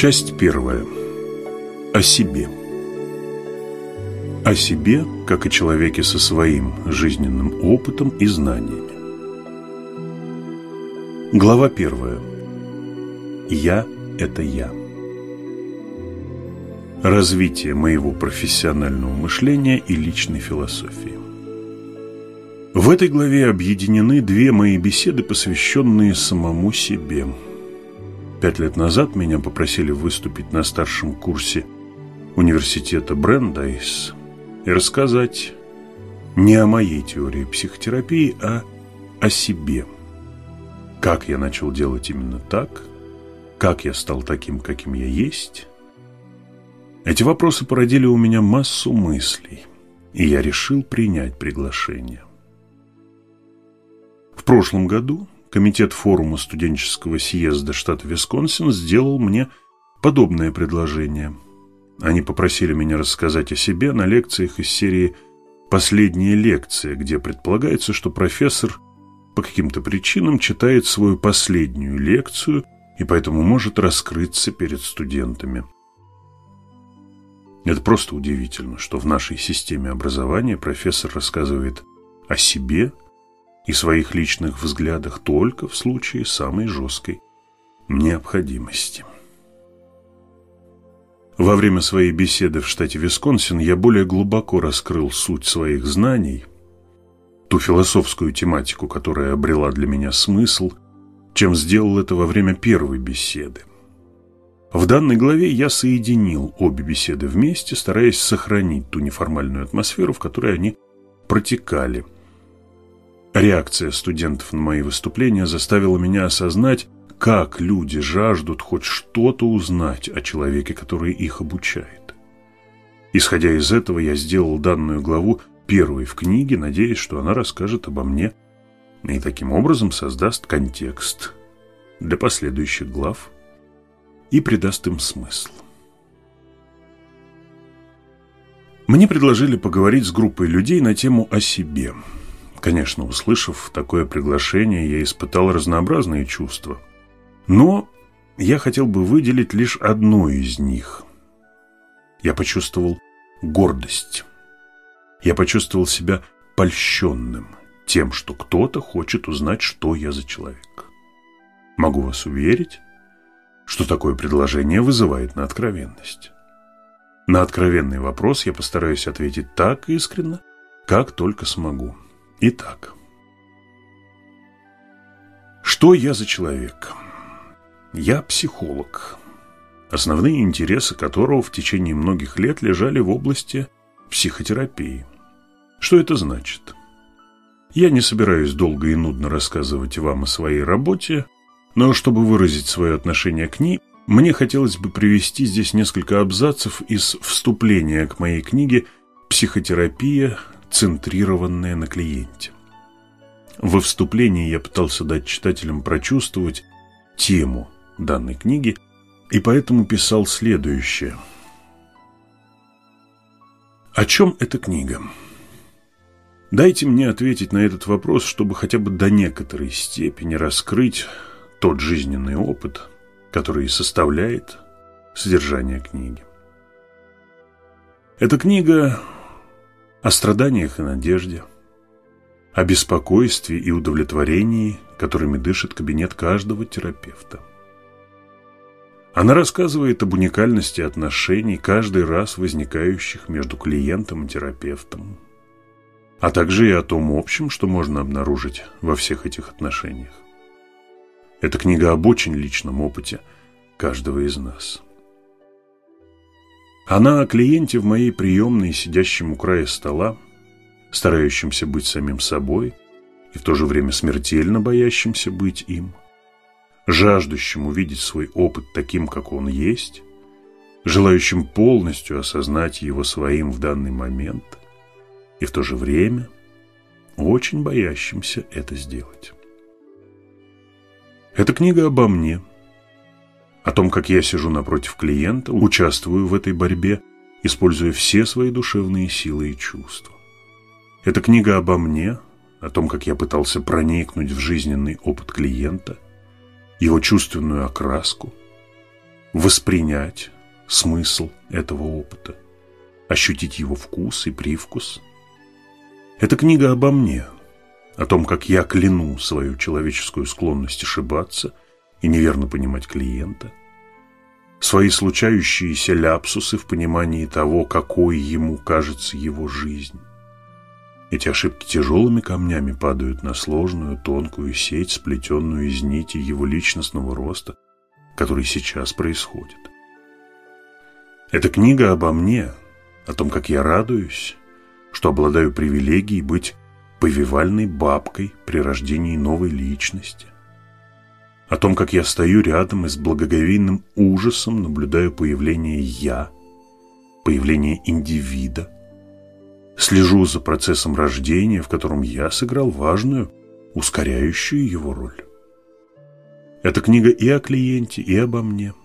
Часть первая. О себе. О себе, как о человеке со своим жизненным опытом и знаниями. Глава первая. Я – это я. Развитие моего профессионального мышления и личной философии. В этой главе объединены две мои беседы, посвященные самому себе – Пять лет назад меня попросили выступить на старшем курсе университета Брендайс и рассказать не о моей теории психотерапии, а о себе. Как я начал делать именно так, как я стал таким, каким я есть. Эти вопросы породили у меня массу мыслей, и я решил принять приглашение. В прошлом году Комитет форума студенческого съезда штата Висконсин сделал мне подобное предложение. Они попросили меня рассказать о себе на лекциях из серии «Последняя лекция», где предполагается, что профессор по каким-то причинам читает свою последнюю лекцию и поэтому может раскрыться перед студентами. Это просто удивительно, что в нашей системе образования профессор рассказывает о себе – и своих личных взглядах только в случае самой жесткой необходимости. Во время своей беседы в штате Висконсин я более глубоко раскрыл суть своих знаний, ту философскую тематику, которая обрела для меня смысл, чем сделал это во время первой беседы. В данной главе я соединил обе беседы вместе, стараясь сохранить ту неформальную атмосферу, в которой они протекали – Реакция студентов на мои выступления заставила меня осознать, как люди жаждут хоть что-то узнать о человеке, который их обучает. Исходя из этого, я сделал данную главу первой в книге, надеясь, что она расскажет обо мне и таким образом создаст контекст для последующих глав и придаст им смысл. Мне предложили поговорить с группой людей на тему о себе – Конечно, услышав такое приглашение, я испытал разнообразные чувства. Но я хотел бы выделить лишь одно из них. Я почувствовал гордость. Я почувствовал себя польщенным тем, что кто-то хочет узнать, что я за человек. Могу вас уверить, что такое предложение вызывает на откровенность. На откровенный вопрос я постараюсь ответить так искренно, как только смогу. Итак, что я за человек? Я психолог, основные интересы которого в течение многих лет лежали в области психотерапии. Что это значит? Я не собираюсь долго и нудно рассказывать вам о своей работе, но чтобы выразить свое отношение к ней, мне хотелось бы привести здесь несколько абзацев из вступления к моей книге «Психотерапия центрированное на клиенте. Во вступлении я пытался дать читателям прочувствовать тему данной книги и поэтому писал следующее. О чем эта книга? Дайте мне ответить на этот вопрос, чтобы хотя бы до некоторой степени раскрыть тот жизненный опыт, который составляет содержание книги. Эта книга о страданиях и надежде, о беспокойстве и удовлетворении, которыми дышит кабинет каждого терапевта. Она рассказывает об уникальности отношений, каждый раз возникающих между клиентом и терапевтом, а также и о том общем, что можно обнаружить во всех этих отношениях. Это книга об очень личном опыте каждого из нас – она о клиенте в моей приемной, сидящем у края стола, старающемся быть самим собой и в то же время смертельно боящимся быть им, жаждущим увидеть свой опыт таким, как он есть, желающим полностью осознать его своим в данный момент и в то же время очень боящимся это сделать. Эта книга обо мне – о том, как я сижу напротив клиента, участвую в этой борьбе, используя все свои душевные силы и чувства. Это книга обо мне, о том, как я пытался проникнуть в жизненный опыт клиента, его чувственную окраску, воспринять смысл этого опыта, ощутить его вкус и привкус. Это книга обо мне, о том, как я кляну свою человеческую склонность ошибаться и неверно понимать клиента, свои случающиеся ляпсусы в понимании того, какой ему кажется его жизнь. Эти ошибки тяжелыми камнями падают на сложную, тонкую сеть, сплетенную из нити его личностного роста, который сейчас происходит. Эта книга обо мне, о том, как я радуюсь, что обладаю привилегией быть повивальной бабкой при рождении новой личности, о том, как я стою рядом и с благоговейным ужасом наблюдаю появление «я», появление индивида, слежу за процессом рождения, в котором я сыграл важную, ускоряющую его роль. Эта книга и о клиенте, и обо мне –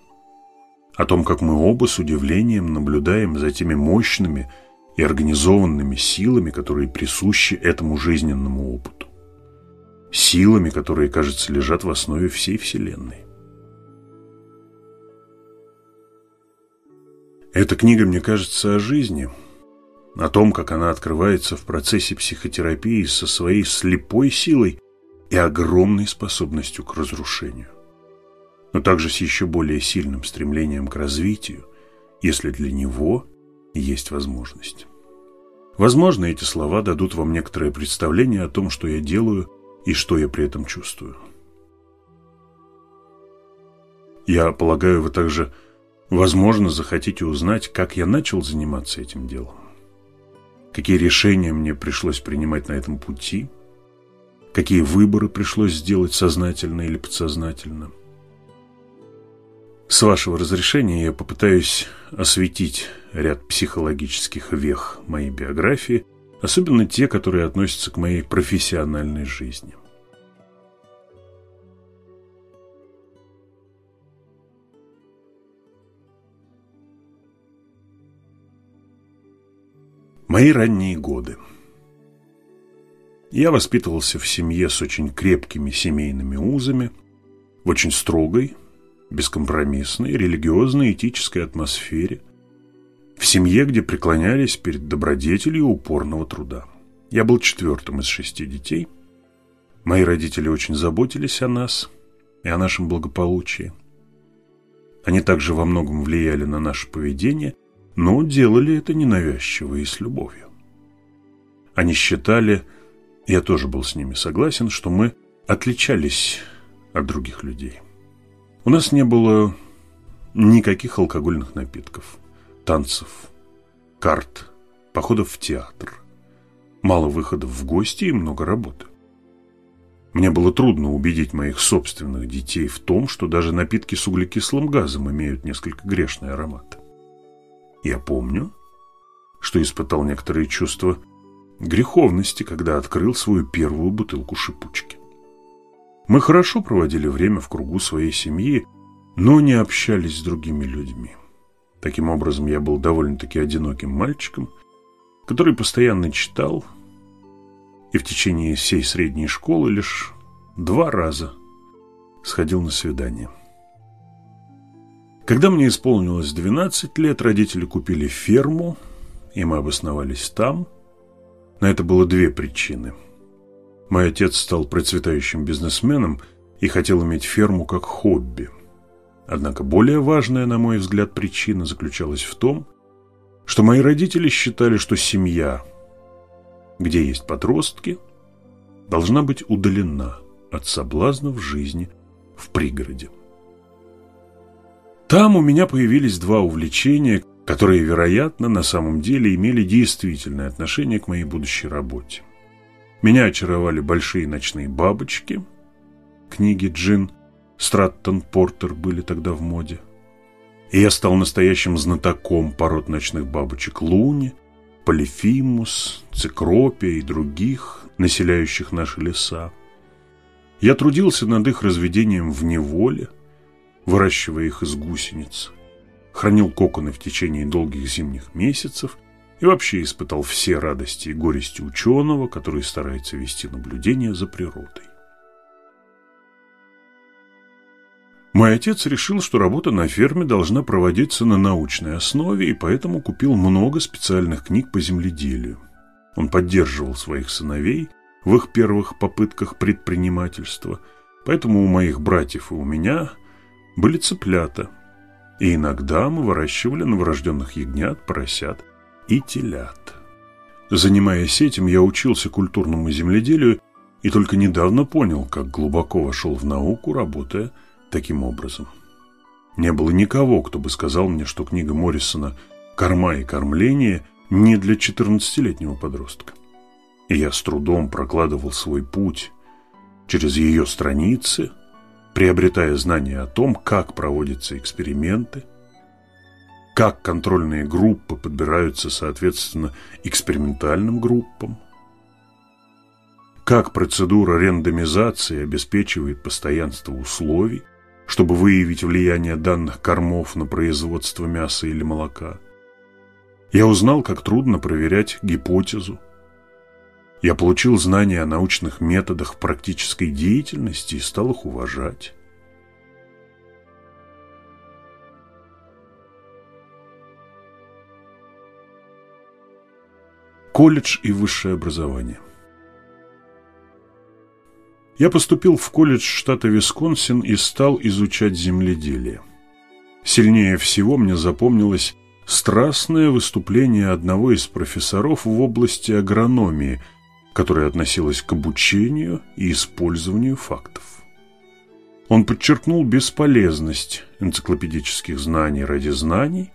о том, как мы оба с удивлением наблюдаем за теми мощными и организованными силами, которые присущи этому жизненному опыту. Силами, которые, кажется, лежат в основе всей Вселенной. Эта книга, мне кажется, о жизни, о том, как она открывается в процессе психотерапии со своей слепой силой и огромной способностью к разрушению но также с еще более сильным стремлением к развитию, если для него есть возможность. Возможно, эти слова дадут вам некоторое представление о том, что я делаю и что я при этом чувствую. Я полагаю, вы также, возможно, захотите узнать, как я начал заниматься этим делом, какие решения мне пришлось принимать на этом пути, какие выборы пришлось сделать сознательно или подсознательно – с вашего разрешения я попытаюсь осветить ряд психологических вех моей биографии, особенно те, которые относятся к моей профессиональной жизни. Мои ранние годы. Я воспитывался в семье с очень крепкими семейными узами, в очень строгой, бескомпромиссной, религиозной, этической атмосфере, в семье, где преклонялись перед добродетелью упорного труда. Я был четвертым из шести детей. Мои родители очень заботились о нас и о нашем благополучии. Они также во многом влияли на наше поведение, но делали это ненавязчиво и с любовью. Они считали, я тоже был с ними согласен, что мы отличались от других людей. У нас не было никаких алкогольных напитков, танцев, карт, походов в театр, мало выходов в гости и много работы. Мне было трудно убедить моих собственных детей в том, что даже напитки с углекислым газом имеют несколько грешный аромат. Я помню, что испытал некоторые чувства греховности, когда открыл свою первую бутылку шипучки. Мы хорошо проводили время в кругу своей семьи, но не общались с другими людьми. Таким образом, я был довольно-таки одиноким мальчиком, который постоянно читал и в течение всей средней школы лишь два раза сходил на свидание. Когда мне исполнилось 12 лет, родители купили ферму, и мы обосновались там. На это было две причины – Мой отец стал процветающим бизнесменом и хотел иметь ферму как хобби. Однако более важная, на мой взгляд, причина заключалась в том, что мои родители считали, что семья, где есть подростки, должна быть удалена от соблазнов жизни в пригороде. Там у меня появились два увлечения, которые, вероятно, на самом деле имели действительное отношение к моей будущей работе. Меня очаровали большие ночные бабочки. Книги Джин Страттон Портер были тогда в моде. И я стал настоящим знатоком пород ночных бабочек Луни, Полифимус, Цикропия и других, населяющих наши леса. Я трудился над их разведением в неволе, выращивая их из гусениц, хранил коконы в течение долгих зимних месяцев и вообще испытал все радости и горести ученого, который старается вести наблюдение за природой. Мой отец решил, что работа на ферме должна проводиться на научной основе, и поэтому купил много специальных книг по земледелию. Он поддерживал своих сыновей в их первых попытках предпринимательства, поэтому у моих братьев и у меня были цыплята, и иногда мы выращивали новорожденных ягнят, поросят и телят. Занимаясь этим, я учился культурному земледелию и только недавно понял, как глубоко вошел в науку, работая таким образом. Не было никого, кто бы сказал мне, что книга Моррисона «Корма и кормление» не для 14-летнего подростка. И я с трудом прокладывал свой путь через ее страницы, приобретая знания о том, как проводятся эксперименты, как контрольные группы подбираются соответственно экспериментальным группам, как процедура рандомизации обеспечивает постоянство условий, чтобы выявить влияние данных кормов на производство мяса или молока. Я узнал, как трудно проверять гипотезу. Я получил знания о научных методах практической деятельности и стал их уважать. Колледж и высшее образование – я поступил в колледж штата Висконсин и стал изучать земледелие. Сильнее всего мне запомнилось страстное выступление одного из профессоров в области агрономии, которое относилось к обучению и использованию фактов. Он подчеркнул бесполезность энциклопедических знаний ради знаний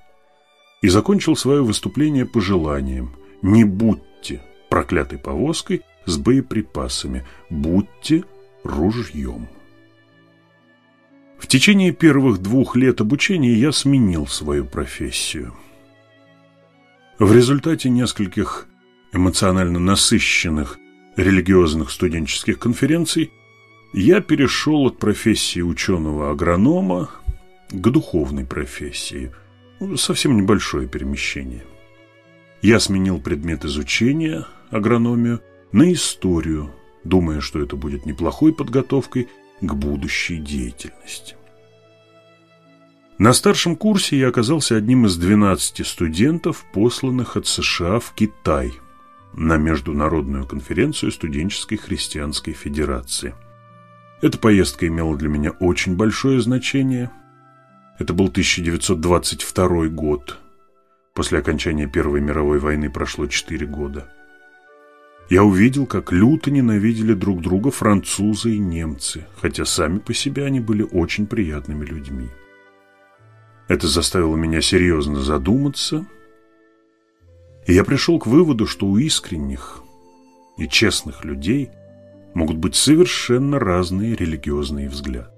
и закончил свое выступление пожеланием «Не будьте проклятой повозкой с боеприпасами, будьте ружьем. В течение первых двух лет обучения я сменил свою профессию. В результате нескольких эмоционально насыщенных религиозных студенческих конференций я перешел от профессии ученого-агронома к духовной профессии. Совсем небольшое перемещение. Я сменил предмет изучения, агрономию, на историю, думая, что это будет неплохой подготовкой к будущей деятельности. На старшем курсе я оказался одним из 12 студентов, посланных от США в Китай на Международную конференцию студенческой христианской федерации. Эта поездка имела для меня очень большое значение. Это был 1922 год. После окончания Первой мировой войны прошло 4 года. Я увидел, как люто ненавидели друг друга французы и немцы, хотя сами по себе они были очень приятными людьми. Это заставило меня серьезно задуматься, и я пришел к выводу, что у искренних и честных людей могут быть совершенно разные религиозные взгляды.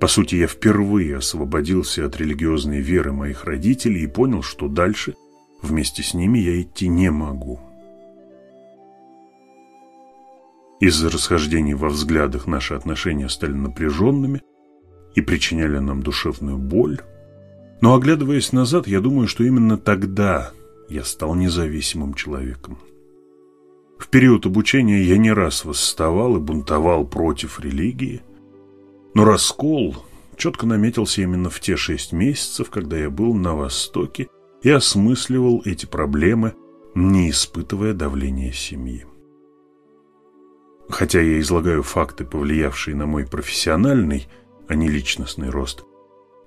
По сути, я впервые освободился от религиозной веры моих родителей и понял, что дальше вместе с ними я идти не могу. Из-за расхождений во взглядах наши отношения стали напряженными и причиняли нам душевную боль. Но оглядываясь назад, я думаю, что именно тогда я стал независимым человеком. В период обучения я не раз восставал и бунтовал против религии, но раскол четко наметился именно в те шесть месяцев, когда я был на Востоке и осмысливал эти проблемы, не испытывая давления семьи. Хотя я излагаю факты, повлиявшие на мой профессиональный, а не личностный рост,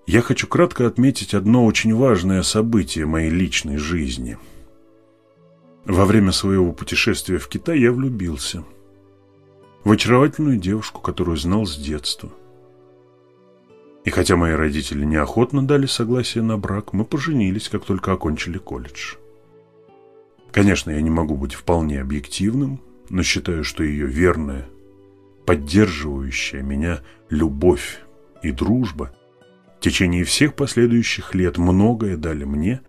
я хочу кратко отметить одно очень важное событие моей личной жизни. Во время своего путешествия в Китай я влюбился в очаровательную девушку, которую знал с детства. И хотя мои родители неохотно дали согласие на брак, мы поженились, как только окончили колледж. Конечно, я не могу быть вполне объективным, но считаю, что ее верная, поддерживающая меня любовь и дружба в течение всех последующих лет многое дали мне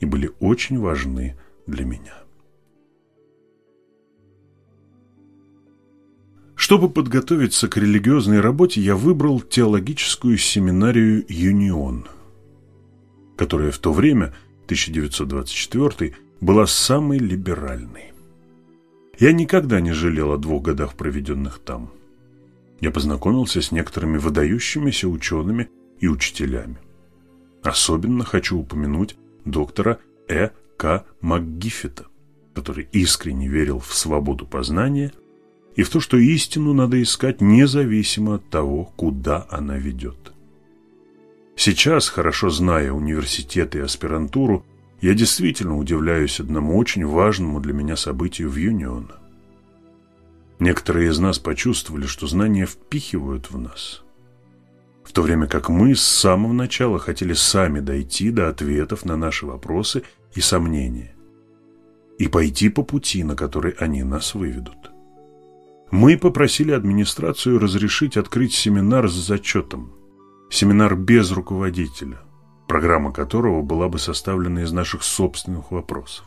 и были очень важны для меня. Чтобы подготовиться к религиозной работе, я выбрал теологическую семинарию «Юнион», которая в то время, 1924 была самой либеральной. Я никогда не жалел о двух годах, проведенных там. я познакомился с некоторыми выдающимися учеными и учителями. Особенно хочу упомянуть доктора Э. К. МакГиффета, который искренне верил в свободу познания и в то, что истину надо искать независимо от того, куда она ведет. Сейчас, хорошо зная университет и аспирантуру, я действительно удивляюсь одному очень важному для меня событию в Юнион. Некоторые из нас почувствовали, что знания впихивают в нас, в то время как мы с самого начала хотели сами дойти до ответов на наши вопросы и сомнения и пойти по пути, на который они нас выведут. Мы попросили администрацию разрешить открыть семинар с зачетом – семинар без руководителя, программа которого была бы составлена из наших собственных вопросов.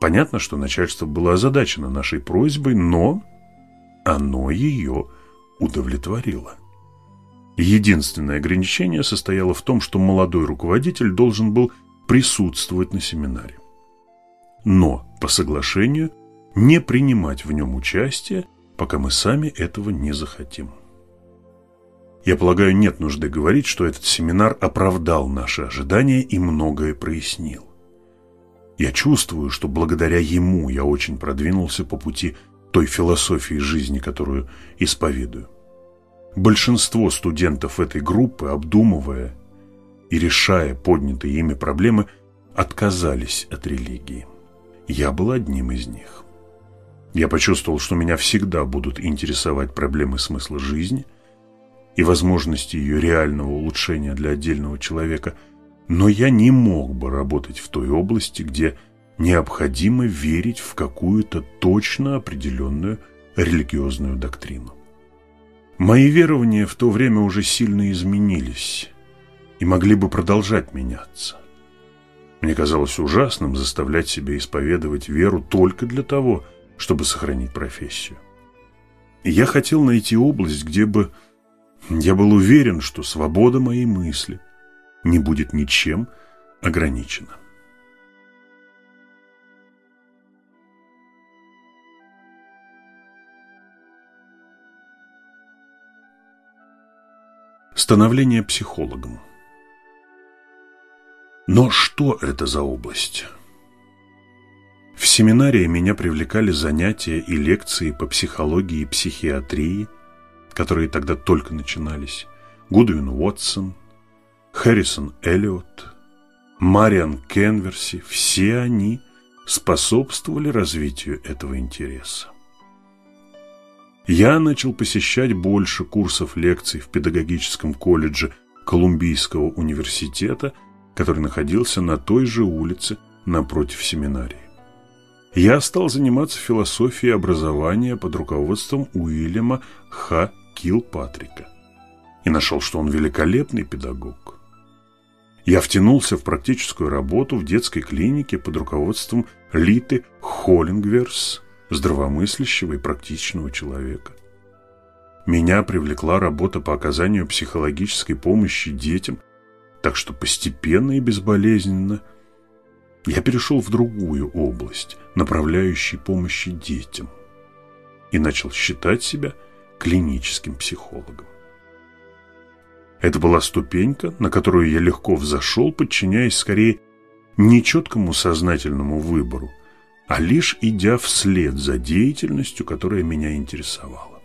Понятно, что начальство было озадачено нашей просьбой, но оно ее удовлетворило. Единственное ограничение состояло в том, что молодой руководитель должен был присутствовать на семинаре. Но по соглашению не принимать в нем участие, пока мы сами этого не захотим. Я полагаю, нет нужды говорить, что этот семинар оправдал наши ожидания и многое прояснил. Я чувствую, что благодаря ему я очень продвинулся по пути той философии жизни, которую исповедую. Большинство студентов этой группы, обдумывая и решая поднятые ими проблемы, отказались от религии. Я был одним из них. Я почувствовал, что меня всегда будут интересовать проблемы смысла жизни – и возможности ее реального улучшения для отдельного человека, но я не мог бы работать в той области, где необходимо верить в какую-то точно определенную религиозную доктрину. Мои верования в то время уже сильно изменились и могли бы продолжать меняться. Мне казалось ужасным заставлять себя исповедовать веру только для того, чтобы сохранить профессию. Я хотел найти область, где бы я был уверен, что свобода моей мысли не будет ничем ограничена. Становление психологом. Но что это за область? В семинарии меня привлекали занятия и лекции по психологии и психиатрии, которые тогда только начинались, Гудвин Уотсон, Харрисон Эллиот, Мариан Кенверси, все они способствовали развитию этого интереса. Я начал посещать больше курсов лекций в педагогическом колледже Колумбийского университета, который находился на той же улице напротив семинарии. Я стал заниматься философией образования под руководством Уильяма Х. Килпатрика и нашел, что он великолепный педагог. Я втянулся в практическую работу в детской клинике под руководством Литы Холлингверс, здравомыслящего и практичного человека. Меня привлекла работа по оказанию психологической помощи детям, так что постепенно и безболезненно я перешел в другую область, направляющей помощи детям, и начал считать себя клиническим психологом. Это была ступенька, на которую я легко взошел, подчиняясь скорее нечеткому сознательному выбору, а лишь идя вслед за деятельностью, которая меня интересовала.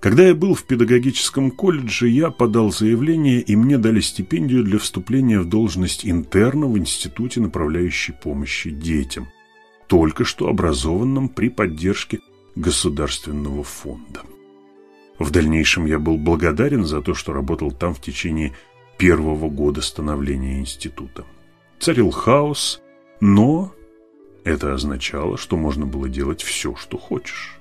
Когда я был в педагогическом колледже, я подал заявление, и мне дали стипендию для вступления в должность интерна в Институте направляющей помощи детям, только что образованном при поддержке Государственного фонда. В дальнейшем я был благодарен за то, что работал там в течение первого года становления института. Царил хаос, но это означало, что можно было делать все, что хочешь.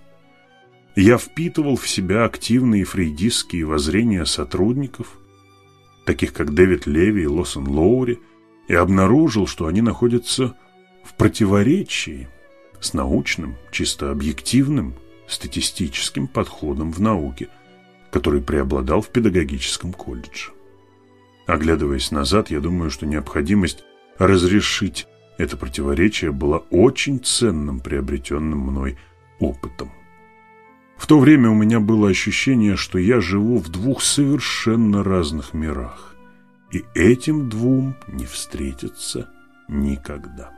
Я впитывал в себя активные фрейдистские воззрения сотрудников, таких как Дэвид Леви и Лосон Лоури, и обнаружил, что они находятся в противоречии с научным, чисто объективным, статистическим подходом в науке, который преобладал в педагогическом колледже. Оглядываясь назад, я думаю, что необходимость разрешить это противоречие была очень ценным приобретенным мной опытом. В то время у меня было ощущение, что я живу в двух совершенно разных мирах, и этим двум не встретиться никогда.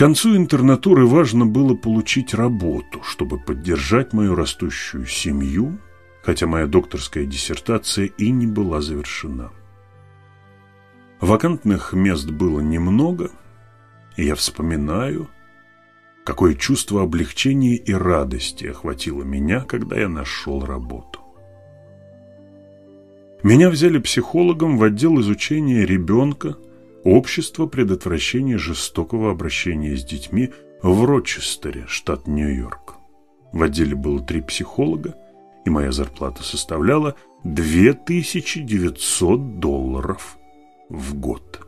Концу интернатуры важно было получить работу, чтобы поддержать мою растущую семью, хотя моя докторская диссертация и не была завершена. Вакантных мест было немного, и я вспоминаю, какое чувство облегчения и радости охватило меня, когда я нашел работу. Меня взяли психологом в отдел изучения ребенка Общество предотвращения жестокого обращения с детьми в Рочестере, штат Нью-Йорк. В отделе было три психолога, и моя зарплата составляла 2900 долларов в год.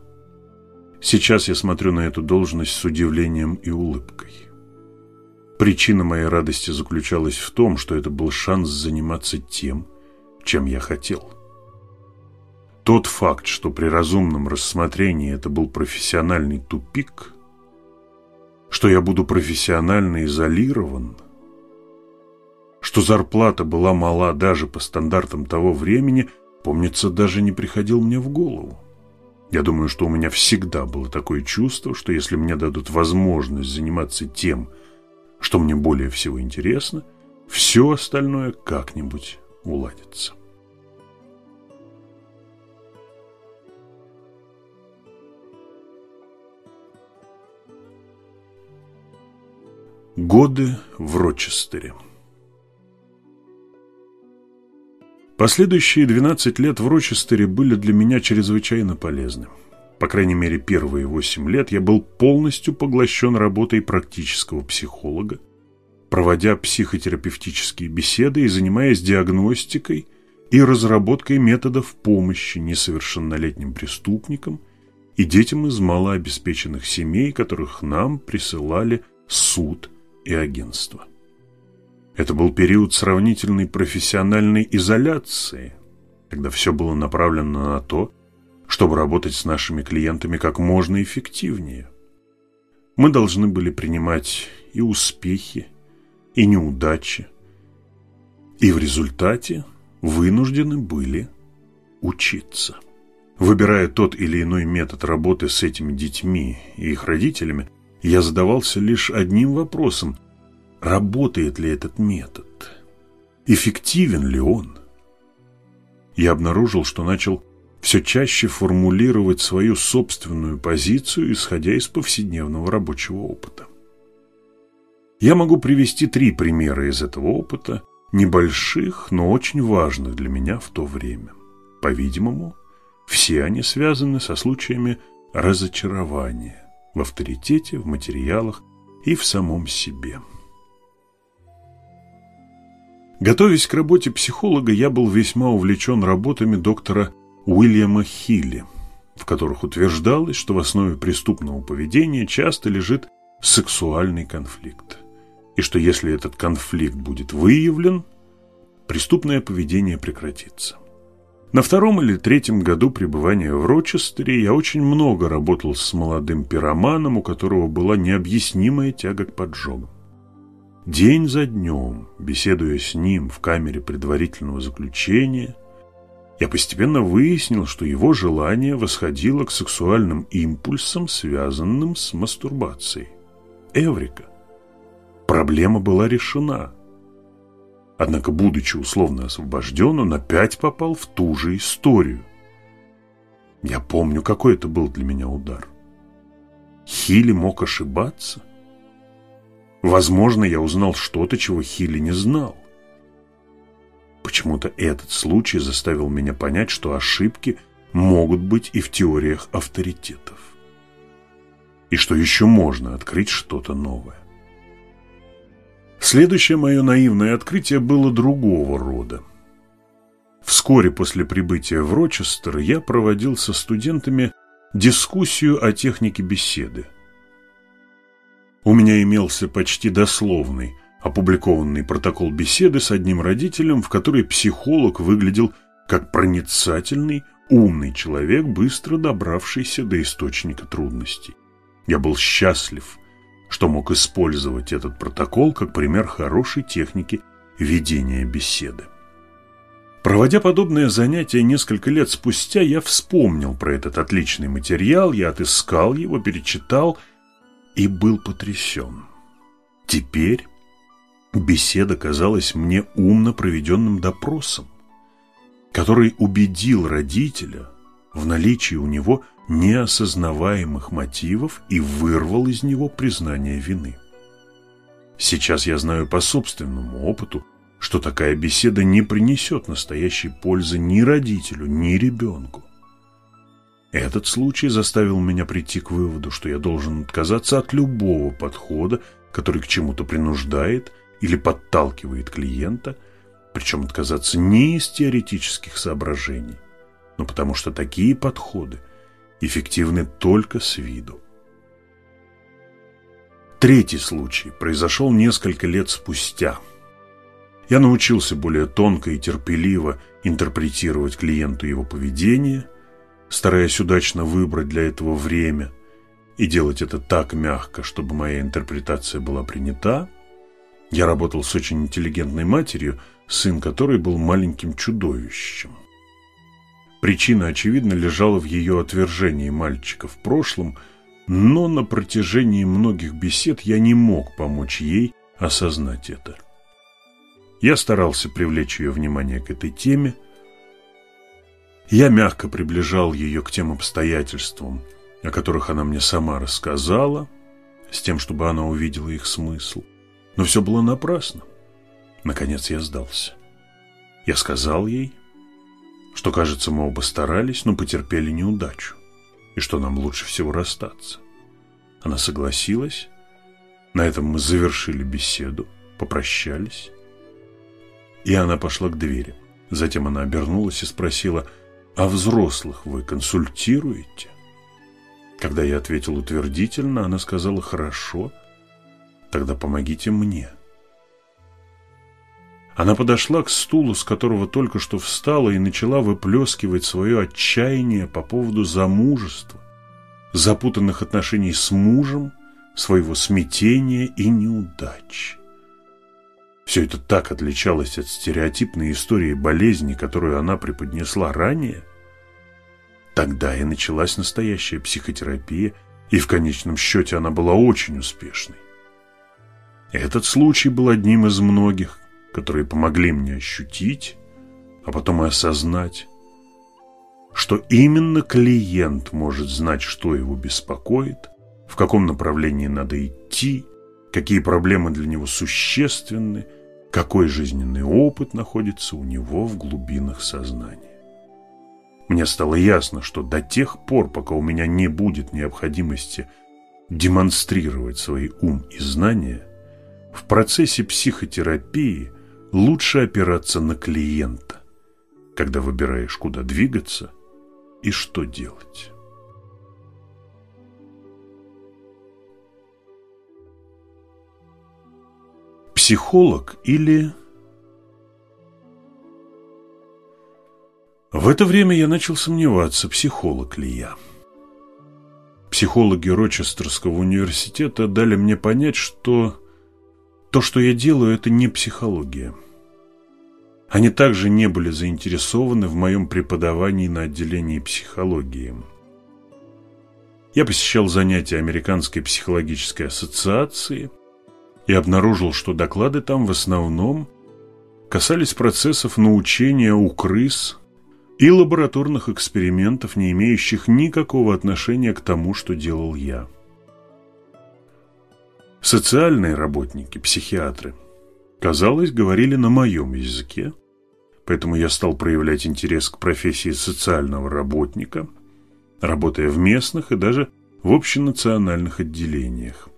Сейчас я смотрю на эту должность с удивлением и улыбкой. Причина моей радости заключалась в том, что это был шанс заниматься тем, чем я хотел. Тот факт, что при разумном рассмотрении это был профессиональный тупик, что я буду профессионально изолирован, что зарплата была мала даже по стандартам того времени, помнится, даже не приходил мне в голову. Я думаю, что у меня всегда было такое чувство, что если мне дадут возможность заниматься тем, что мне более всего интересно, все остальное как-нибудь уладится. Годы в Рочестере Последующие 12 лет в Рочестере были для меня чрезвычайно полезны. По крайней мере, первые 8 лет я был полностью поглощен работой практического психолога, проводя психотерапевтические беседы и занимаясь диагностикой и разработкой методов помощи несовершеннолетним преступникам и детям из малообеспеченных семей, которых нам присылали суд и агентства. Это был период сравнительной профессиональной изоляции, когда все было направлено на то, чтобы работать с нашими клиентами как можно эффективнее. Мы должны были принимать и успехи, и неудачи, и в результате вынуждены были учиться. Выбирая тот или иной метод работы с этими детьми и их родителями, я задавался лишь одним вопросом – работает ли этот метод, эффективен ли он. Я обнаружил, что начал все чаще формулировать свою собственную позицию, исходя из повседневного рабочего опыта. Я могу привести три примера из этого опыта, небольших, но очень важных для меня в то время. По-видимому, все они связаны со случаями разочарования в авторитете, в материалах и в самом себе. Готовясь к работе психолога, я был весьма увлечен работами доктора Уильяма Хилли, в которых утверждалось, что в основе преступного поведения часто лежит сексуальный конфликт, и что если этот конфликт будет выявлен, преступное поведение прекратится. На втором или третьем году пребывания в Рочестере я очень много работал с молодым пироманом, у которого была необъяснимая тяга к поджогам. День за днем, беседуя с ним в камере предварительного заключения, я постепенно выяснил, что его желание восходило к сексуальным импульсам, связанным с мастурбацией. Эврика. Проблема была решена. Однако, будучи условно освобожден, он опять попал в ту же историю. Я помню, какой это был для меня удар. Хили мог ошибаться – Возможно, я узнал что-то, чего Хилли не знал. Почему-то этот случай заставил меня понять, что ошибки могут быть и в теориях авторитетов. И что еще можно открыть что-то новое. Следующее мое наивное открытие было другого рода. Вскоре после прибытия в Рочестер я проводил со студентами дискуссию о технике беседы. У меня имелся почти дословный, опубликованный протокол беседы с одним родителем, в которой психолог выглядел как проницательный, умный человек, быстро добравшийся до источника трудностей. Я был счастлив, что мог использовать этот протокол как пример хорошей техники ведения беседы. Проводя подобное занятие несколько лет спустя, я вспомнил про этот отличный материал, я отыскал его, перечитал и был потрясен. Теперь беседа казалась мне умно проведенным допросом, который убедил родителя в наличии у него неосознаваемых мотивов и вырвал из него признание вины. Сейчас я знаю по собственному опыту, что такая беседа не принесет настоящей пользы ни родителю, ни ребенку. Этот случай заставил меня прийти к выводу, что я должен отказаться от любого подхода, который к чему-то принуждает или подталкивает клиента, причем отказаться не из теоретических соображений, но потому что такие подходы эффективны только с виду. Третий случай произошел несколько лет спустя. Я научился более тонко и терпеливо интерпретировать клиенту его поведение, стараясь удачно выбрать для этого время и делать это так мягко, чтобы моя интерпретация была принята. Я работал с очень интеллигентной матерью, сын которой был маленьким чудовищем. Причина, очевидно, лежала в ее отвержении мальчика в прошлом, но на протяжении многих бесед я не мог помочь ей осознать это. Я старался привлечь ее внимание к этой теме. Я мягко приближал ее к тем обстоятельствам, о которых она мне сама рассказала, с тем, чтобы она увидела их смысл. Но все было напрасно. Наконец я сдался. Я сказал ей, что, кажется, мы оба старались, но потерпели неудачу, и что нам лучше всего расстаться. Она согласилась. На этом мы завершили беседу, попрощались. И она пошла к двери. Затем она обернулась и спросила, «А взрослых вы консультируете?» Когда я ответил утвердительно, она сказала, «Хорошо, тогда помогите мне». Она подошла к стулу, с которого только что встала, и начала выплескивать свое отчаяние по поводу замужества, запутанных отношений с мужем, своего смятения и неудач. Все это так отличалось от стереотипной истории болезни, которую она преподнесла ранее. Тогда и началась настоящая психотерапия, и в конечном счете она была очень успешной. Этот случай был одним из многих, которые помогли мне ощутить, а потом и осознать, что именно клиент может знать, что его беспокоит, в каком направлении надо идти, какие проблемы для него существенны, какой жизненный опыт находится у него в глубинах сознания. Мне стало ясно, что до тех пор, пока у меня не будет необходимости демонстрировать свой ум и знания, в процессе психотерапии – лучше опираться на клиента, когда выбираешь, куда двигаться и что делать. Психолог или... В это время я начал сомневаться, психолог ли я. Психологи Рочестерского университета дали мне понять, что то, что я делаю, это не психология. Они также не были заинтересованы в моем преподавании на отделении психологии. Я посещал занятия Американской психологической ассоциации и обнаружил, что доклады там в основном касались процессов научения у крыс и лабораторных экспериментов, не имеющих никакого отношения к тому, что делал я. Социальные работники, психиатры, казалось, говорили на моем языке, поэтому я стал проявлять интерес к профессии социального работника, работая в местных и даже в общенациональных отделениях.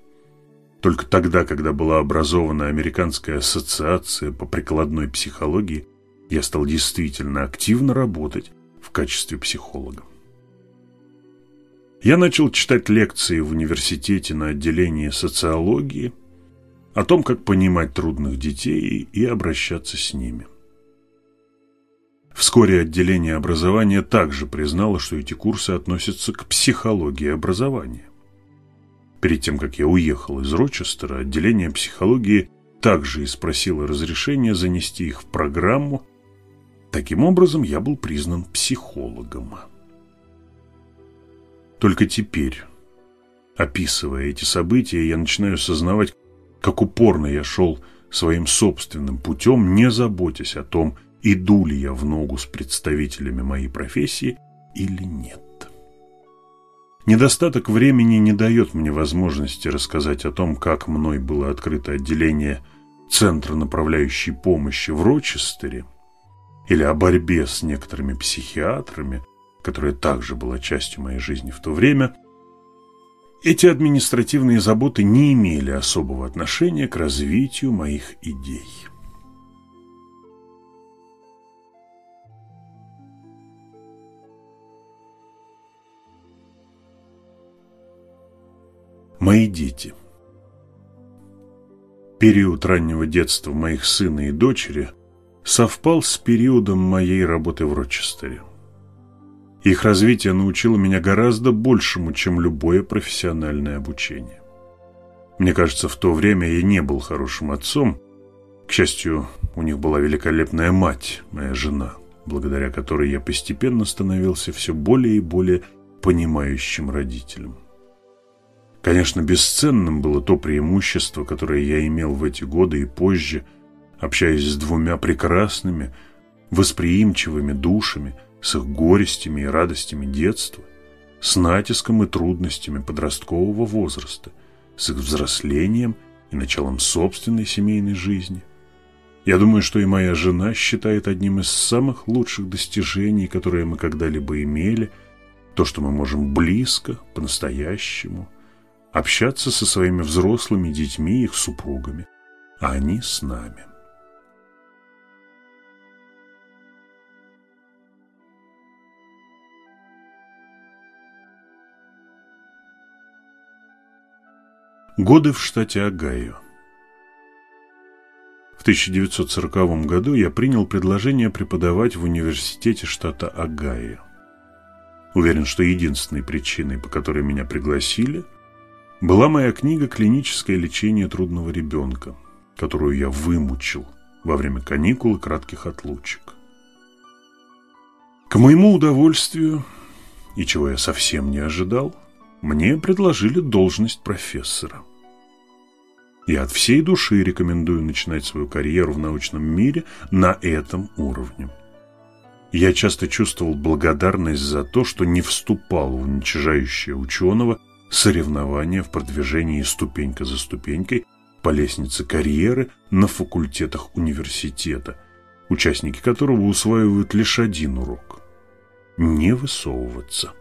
Только тогда, когда была образована Американская ассоциация по прикладной психологии, я стал действительно активно работать в качестве психолога. Я начал читать лекции в университете на отделении социологии о том, как понимать трудных детей и обращаться с ними. Вскоре отделение образования также признало, что эти курсы относятся к психологии образования. Перед тем, как я уехал из Рочестера, отделение психологии также и спросило разрешения занести их в программу. Таким образом, я был признан психологом. Только теперь, описывая эти события, я начинаю осознавать, как упорно я шел своим собственным путем, не заботясь о том, иду ли я в ногу с представителями моей профессии или нет. Недостаток времени не дает мне возможности рассказать о том, как мной было открыто отделение Центра направляющей помощи в Рочестере или о борьбе с некоторыми психиатрами, которая также была частью моей жизни в то время. Эти административные заботы не имели особого отношения к развитию моих идей. Мои дети. Период раннего детства моих сына и дочери совпал с периодом моей работы в Рочестере. Их развитие научило меня гораздо большему, чем любое профессиональное обучение. Мне кажется, в то время я не был хорошим отцом. К счастью, у них была великолепная мать, моя жена, благодаря которой я постепенно становился все более и более понимающим родителем. Конечно, бесценным было то преимущество, которое я имел в эти годы и позже, общаясь с двумя прекрасными, восприимчивыми душами, с их горестями и радостями детства, с натиском и трудностями подросткового возраста, с их взрослением и началом собственной семейной жизни. Я думаю, что и моя жена считает одним из самых лучших достижений, которые мы когда-либо имели, то, что мы можем близко, по-настоящему – общаться со своими взрослыми детьми и их супругами, а они с нами. Годы в штате Огайо. В 1940 году я принял предложение преподавать в университете штата Огайо. Уверен, что единственной причиной, по которой меня пригласили – была моя книга «Клиническое лечение трудного ребенка», которую я вымучил во время каникул и кратких отлучек. К моему удовольствию, и чего я совсем не ожидал, мне предложили должность профессора. Я от всей души рекомендую начинать свою карьеру в научном мире на этом уровне. Я часто чувствовал благодарность за то, что не вступал в уничижающее ученого соревнования в продвижении ступенька за ступенькой по лестнице карьеры на факультетах университета, участники которого усваивают лишь один урок – не высовываться.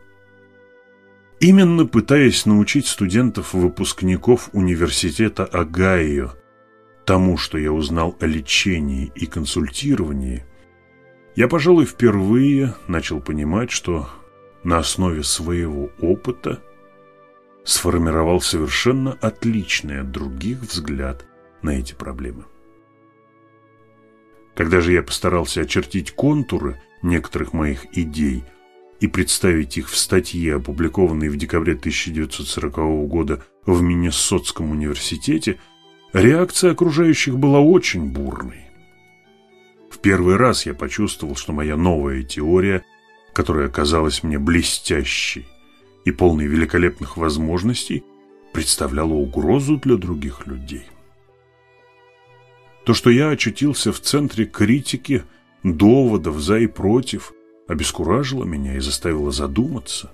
Именно пытаясь научить студентов-выпускников университета Огайо тому, что я узнал о лечении и консультировании, я, пожалуй, впервые начал понимать, что на основе своего опыта – сформировал совершенно отличный от других взгляд на эти проблемы. Когда же я постарался очертить контуры некоторых моих идей и представить их в статье, опубликованной в декабре 1940 года в Миннесотском университете, реакция окружающих была очень бурной. В первый раз я почувствовал, что моя новая теория, которая казалась мне блестящей, и полный великолепных возможностей, представляла угрозу для других людей. То, что я очутился в центре критики, доводов за и против, обескуражило меня и заставило задуматься.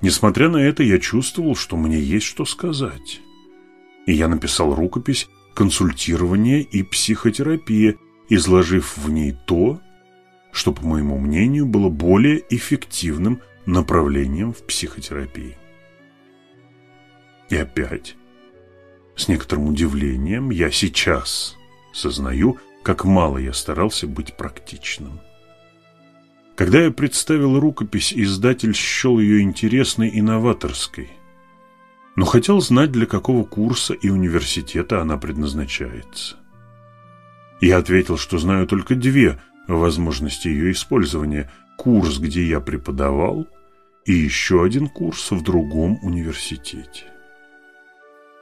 Несмотря на это, я чувствовал, что мне есть что сказать. И я написал рукопись «Консультирование и психотерапия», изложив в ней то, что, по моему мнению, было более эффективным направлением в психотерапии. И опять, с некоторым удивлением, я сейчас сознаю, как мало я старался быть практичным. Когда я представил рукопись, издатель счел ее интересной и новаторской, но хотел знать, для какого курса и университета она предназначается. Я ответил, что знаю только две возможности ее использования – курс, где я преподавал, и еще один курс в другом университете.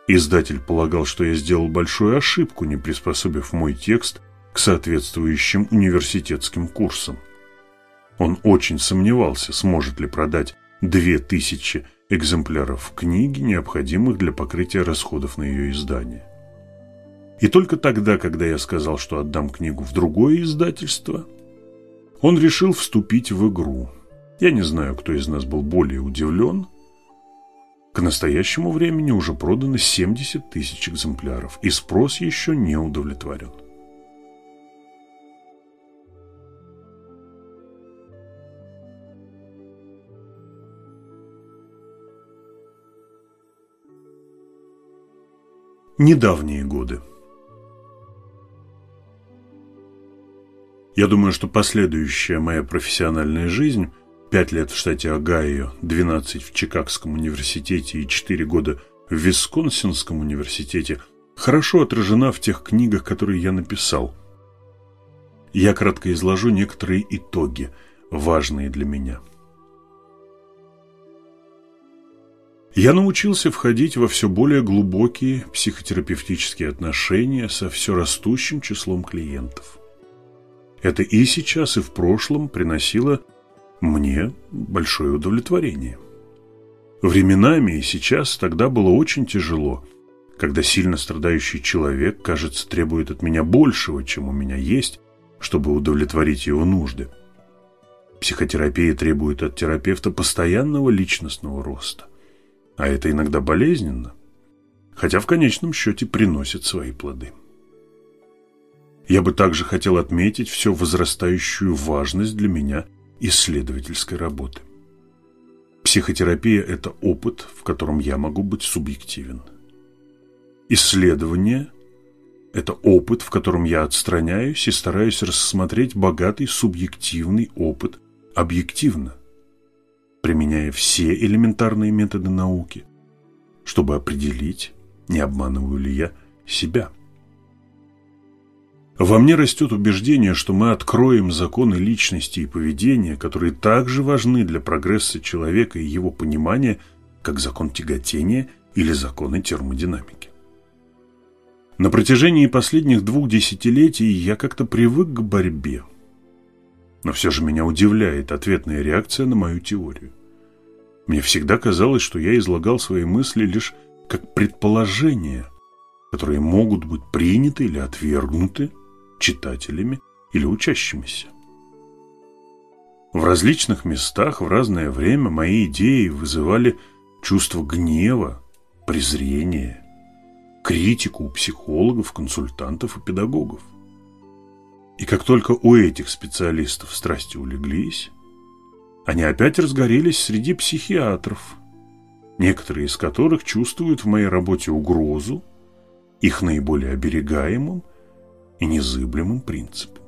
Издатель полагал, что я сделал большую ошибку, не приспособив мой текст к соответствующим университетским курсам. Он очень сомневался, сможет ли продать две тысячи экземпляров книги, необходимых для покрытия расходов на ее издание. И только тогда, когда я сказал, что отдам книгу в другое издательство, он решил вступить в игру. Я не знаю, кто из нас был более удивлен. К настоящему времени уже продано 70 тысяч экземпляров, и спрос еще не удовлетворен. Недавние годы Я думаю, что последующая моя профессиональная жизнь, пять лет в штате Огайо, 12 в Чикагском университете и 4 года в Висконсинском университете, хорошо отражена в тех книгах, которые я написал. Я кратко изложу некоторые итоги, важные для меня. Я научился входить во все более глубокие психотерапевтические отношения со все растущим числом клиентов. Это и сейчас, и в прошлом приносило мне большое удовлетворение. Временами и сейчас тогда было очень тяжело, когда сильно страдающий человек, кажется, требует от меня большего, чем у меня есть, чтобы удовлетворить его нужды. Психотерапия требует от терапевта постоянного личностного роста. А это иногда болезненно, хотя в конечном счете приносит свои плоды. Я бы также хотел отметить все возрастающую важность для меня исследовательской работы. Психотерапия – это опыт, в котором я могу быть субъективен. Исследование – это опыт, в котором я отстраняюсь и стараюсь рассмотреть богатый субъективный опыт объективно, применяя все элементарные методы науки, чтобы определить, не обманываю ли я себя. Во мне растет убеждение, что мы откроем законы личности и поведения, которые также важны для прогресса человека и его понимания, как закон тяготения или законы термодинамики. На протяжении последних двух десятилетий я как-то привык к борьбе. Но все же меня удивляет ответная реакция на мою теорию. Мне всегда казалось, что я излагал свои мысли лишь как предположения, которые могут быть приняты или отвергнуты читателями или учащимися. В различных местах в разное время мои идеи вызывали чувство гнева, презрения, критику у психологов, консультантов и педагогов. И как только у этих специалистов страсти улеглись, они опять разгорелись среди психиатров, некоторые из которых чувствуют в моей работе угрозу, их наиболее оберегаемым и незыблемым принципом.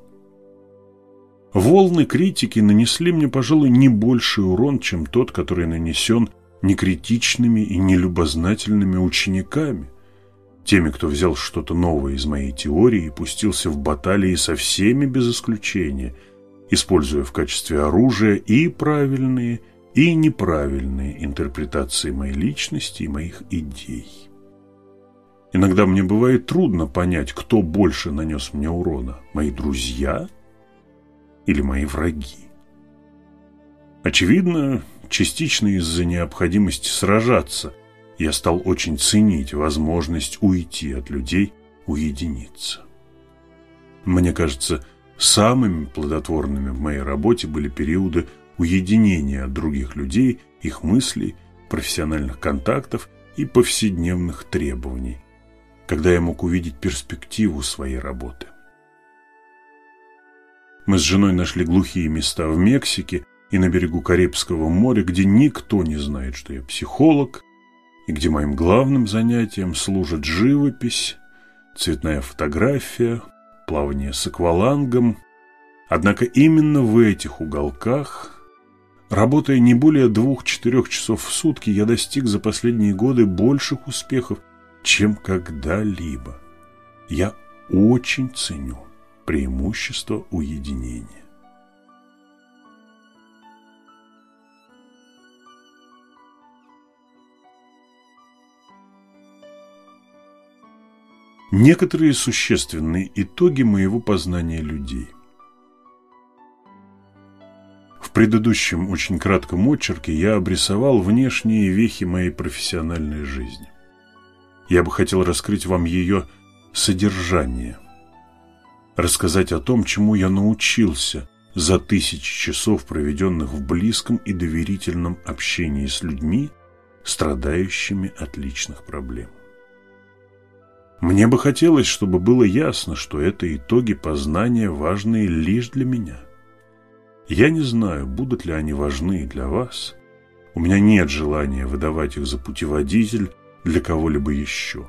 Волны критики нанесли мне, пожалуй, не больший урон, чем тот, который нанесен некритичными и нелюбознательными учениками, теми, кто взял что-то новое из моей теории и пустился в баталии со всеми без исключения, используя в качестве оружия и правильные, и неправильные интерпретации моей личности и моих идей. Иногда мне бывает трудно понять, кто больше нанес мне урона – мои друзья или мои враги. Очевидно, частично из-за необходимости сражаться я стал очень ценить возможность уйти от людей, уединиться. Мне кажется, самыми плодотворными в моей работе были периоды уединения от других людей, их мыслей, профессиональных контактов и повседневных требований, когда я мог увидеть перспективу своей работы. Мы с женой нашли глухие места в Мексике и на берегу Карибского моря, где никто не знает, что я психолог, и где моим главным занятием служит живопись, цветная фотография, плавание с аквалангом. Однако именно в этих уголках, работая не более двух-четырех часов в сутки, я достиг за последние годы больших успехов, чем когда-либо. Я очень ценю преимущество уединения. Некоторые существенные итоги моего познания людей. В предыдущем очень кратком очерке я обрисовал внешние вехи моей профессиональной жизни. Я бы хотел раскрыть вам ее содержание, рассказать о том, чему я научился за тысячи часов, проведенных в близком и доверительном общении с людьми, страдающими от личных проблем. Мне бы хотелось, чтобы было ясно, что это итоги познания, важные лишь для меня – я не знаю, будут ли они важны для вас. У меня нет желания выдавать их за путеводитель для кого-либо еще.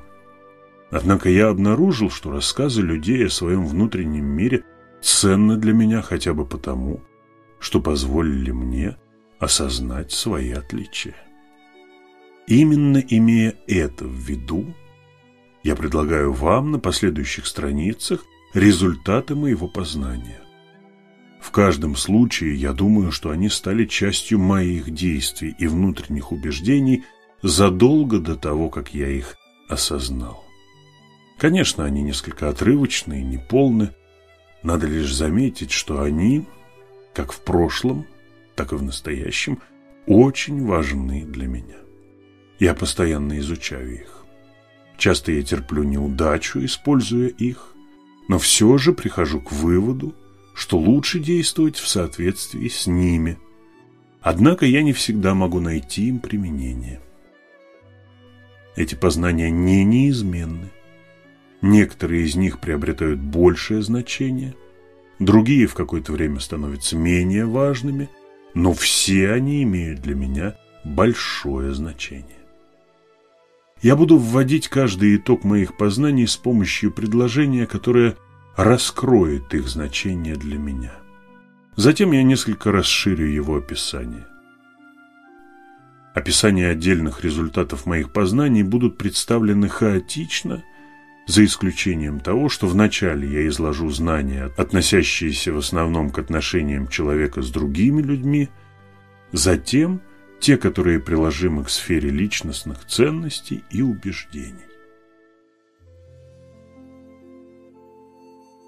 Однако я обнаружил, что рассказы людей о своем внутреннем мире ценны для меня хотя бы потому, что позволили мне осознать свои отличия. Именно имея это в виду, я предлагаю вам на последующих страницах результаты моего познания. В каждом случае я думаю, что они стали частью моих действий и внутренних убеждений задолго до того, как я их осознал. Конечно, они несколько отрывочны и неполны. Надо лишь заметить, что они, как в прошлом, так и в настоящем, очень важны для меня. Я постоянно изучаю их. Часто я терплю неудачу, используя их, но все же прихожу к выводу, что лучше действовать в соответствии с ними. Однако я не всегда могу найти им применение. Эти познания не неизменны. Некоторые из них приобретают большее значение, другие в какое-то время становятся менее важными, но все они имеют для меня большое значение. Я буду вводить каждый итог моих познаний с помощью предложения, которое раскроет их значение для меня. Затем я несколько расширю его описание. Описания отдельных результатов моих познаний будут представлены хаотично, за исключением того, что вначале я изложу знания, относящиеся в основном к отношениям человека с другими людьми, затем те, которые приложимы к сфере личностных ценностей и убеждений.